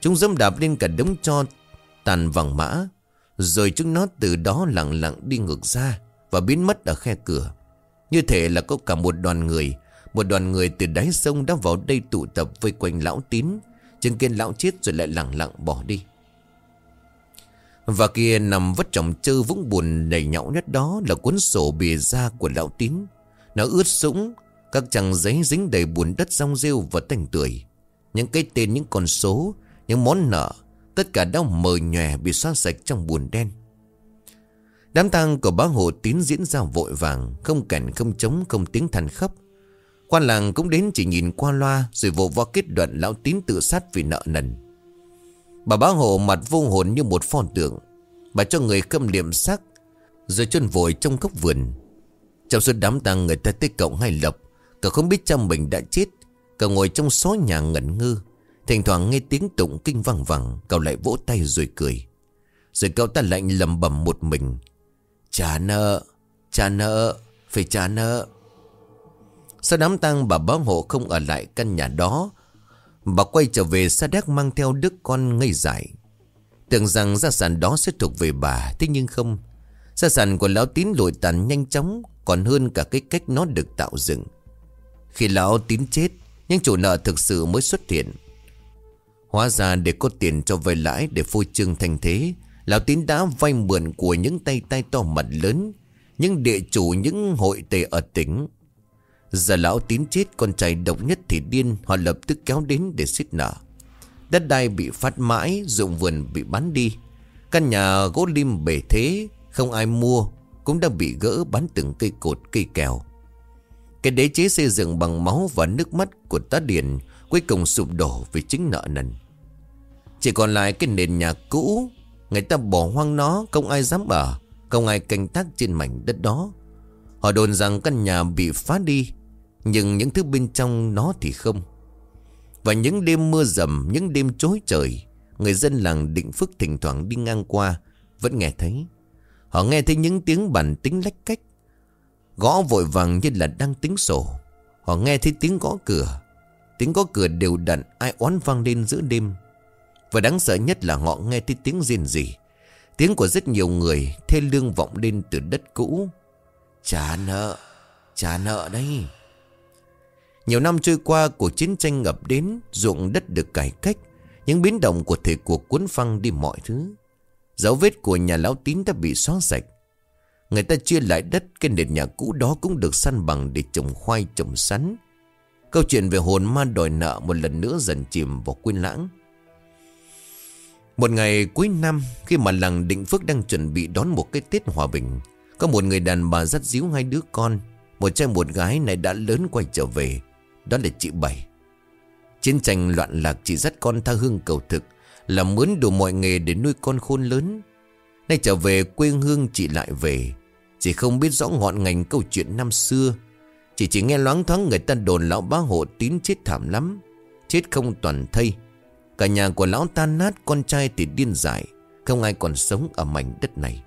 Chúng dẫm đạp lên cả đống cho tàn vàng mã. Rồi chúng nó từ đó lặng lặng đi ngược ra Và biến mất ở khe cửa Như thể là có cả một đoàn người Một đoàn người từ đáy sông đã vào đây tụ tập vây quanh lão tín Chứng kiến lão chết rồi lại lặng lặng bỏ đi và kia nằm vất trọng chơ vũng buồn đầy nhão nhất đó là cuốn sổ bìa da của lão tín. Nó ướt sũng, các trang giấy dính đầy bùn đất rong rêu và tanh tưởi. Những cái tên, những con số, những món nợ, tất cả đau mờ nhòe bị xóa sạch trong buồn đen. Đám tang của bá hộ tín diễn ra vội vàng, không cảnh không trống, không tiếng than khóc. Quan làng cũng đến chỉ nhìn qua loa rồi vội vã kết đoạn lão tín tự sát vì nợ nần. Bà bá hộ mặt vô hồn như một pho tượng Bà cho người khâm liệm xác Rồi chôn vội trong góc vườn Trong suốt đám tang người ta tới cộng hay lập cả không biết cha mình đã chết cả ngồi trong xó nhà ngẩn ngơ Thỉnh thoảng nghe tiếng tụng kinh vang vẳng, Cậu lại vỗ tay rồi cười. Rồi cậu ta lạnh lầm bầm một mình. Trả nợ Trả nợ, Phải trả nợ. Sau đám tang, bà báo hộ không ở lại căn nhà đó. Bà quay trở về Sa Đéc mang theo đứa con ngây dại. Tưởng rằng gia sản đó sẽ thuộc về bà, Thế nhưng không. Gia sản của lão tín lội tàn nhanh chóng, Còn hơn cả cái cách nó được tạo dựng. Khi lão tín chết, những chủ nợ thực sự mới xuất hiện. Hóa ra để có tiền cho vay lãi Để phô trương thành thế, Lão tín đã vay mượn của những tay tay to mặt lớn, Những địa chủ, những hội tề ở tỉnh. Giờ lão tín chết, con trai độc nhất thì điên, Họ lập tức kéo đến để xít nợ. Đất đai bị phát mãi, ruộng vườn bị bán đi. Căn nhà gỗ lim bể thế, Không ai mua, Cũng đã bị gỡ bán từng cây cột, cây kèo. Cái đế chế xây dựng bằng máu và nước mắt của tá điền Cuối cùng sụp đổ vì chính nợ nần. Chỉ còn lại cái nền nhà cũ, Người ta bỏ hoang nó, Không ai dám ở, Không ai canh tác trên mảnh đất đó. Họ đồn rằng căn nhà bị phá đi, Nhưng những thứ bên trong nó thì không. Và những đêm mưa rầm Những đêm chối trời, Người dân làng Định Phước thỉnh thoảng đi ngang qua, Vẫn nghe thấy. Họ nghe thấy những tiếng bản tính lách cách, Gõ vội vàng như là đang tính sổ. Họ nghe thấy tiếng gõ cửa. Tiếng gõ cửa đều đặn, Ai oán vang lên giữa đêm. Và đáng sợ nhất là họ nghe thấy tiếng riêng gì Tiếng của rất nhiều người Thê lương vọng lên từ đất cũ. Trả nợ Trả nợ đây. Nhiều năm trôi qua, Cuộc chiến tranh ngập đến, Ruộng đất được cải cách, Những biến động của thời cuộc cuốn phăng đi mọi thứ. Dấu vết của nhà lão tín đã bị xóa sạch. Người ta chia lại đất, Cái nền nhà cũ đó cũng được săn bằng Để trồng khoai, trồng sắn. Câu chuyện về hồn ma đòi nợ Một lần nữa dần chìm vào quên lãng. Một ngày cuối năm, Khi mà làng Định Phước đang chuẩn bị đón một cái Tết hòa bình, Có một người đàn bà dắt díu hai đứa con, Một trai một gái này đã lớn quay trở về, Đó là chị Bảy. Chiến tranh loạn lạc chỉ dắt con tha hương cầu thực, Làm mướn đủ mọi nghề để nuôi con khôn lớn. Nay trở về quê hương, chị lại về. Chị không biết rõ ngọn ngành câu chuyện năm xưa chỉ chỉ nghe loáng thoáng người ta đồn lão bá hộ tín chết thảm lắm, Chết không toàn thây. Cả nhà của lão tan nát, Con trai thì điên dại, Không ai còn sống ở mảnh đất này.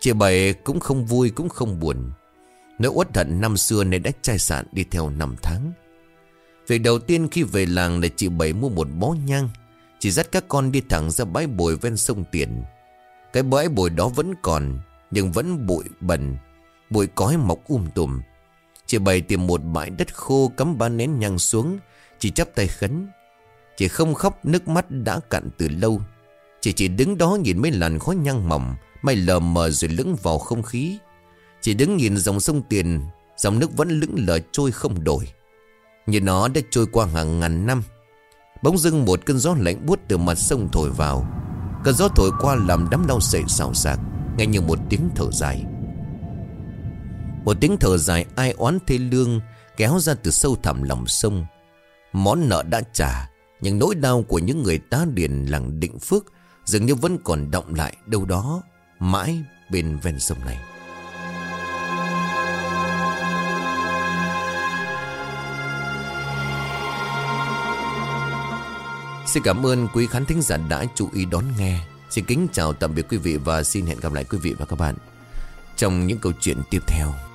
Chị Bảy cũng không vui, cũng không buồn. Nỗi uất hận năm xưa nên đã chai sạn đi theo năm tháng. Việc đầu tiên khi về làng là chị Bảy mua một bó nhang. Chị dắt các con đi thẳng ra bãi bồi ven sông Tiền. Cái bãi bồi đó vẫn còn, Nhưng vẫn bụi bẩn, Bụi cói mọc um tùm. Chị bày tìm một bãi đất khô cắm ba nén nhang xuống. Chị chắp tay khấn. Chị không khóc, nước mắt đã cạn từ lâu. Chị chỉ đứng đó nhìn mấy làn khói nhang mỏng Mây lờ mờ rồi lững vào không khí. Chị đứng nhìn dòng sông tiền, Dòng nước vẫn lững lờ trôi không đổi. Như nó đã trôi qua hàng ngàn năm. Bỗng dưng một cơn gió lạnh buốt từ mặt sông thổi vào. Cơn gió thổi qua làm đám lau sậy xào xạc, Nghe như một tiếng thở dài một tiếng thở dài ai oán thê lương Kéo ra từ sâu thẳm lòng sông. Món nợ đã trả, Nhưng nỗi đau của những người tá điền làng định phước Dường như vẫn còn động lại đâu đó Mãi bên ven sông này. Xin cảm ơn quý khán thính giả đã chú ý đón nghe. Xin kính chào tạm biệt quý vị Và xin hẹn gặp lại quý vị và các bạn Trong những câu chuyện tiếp theo.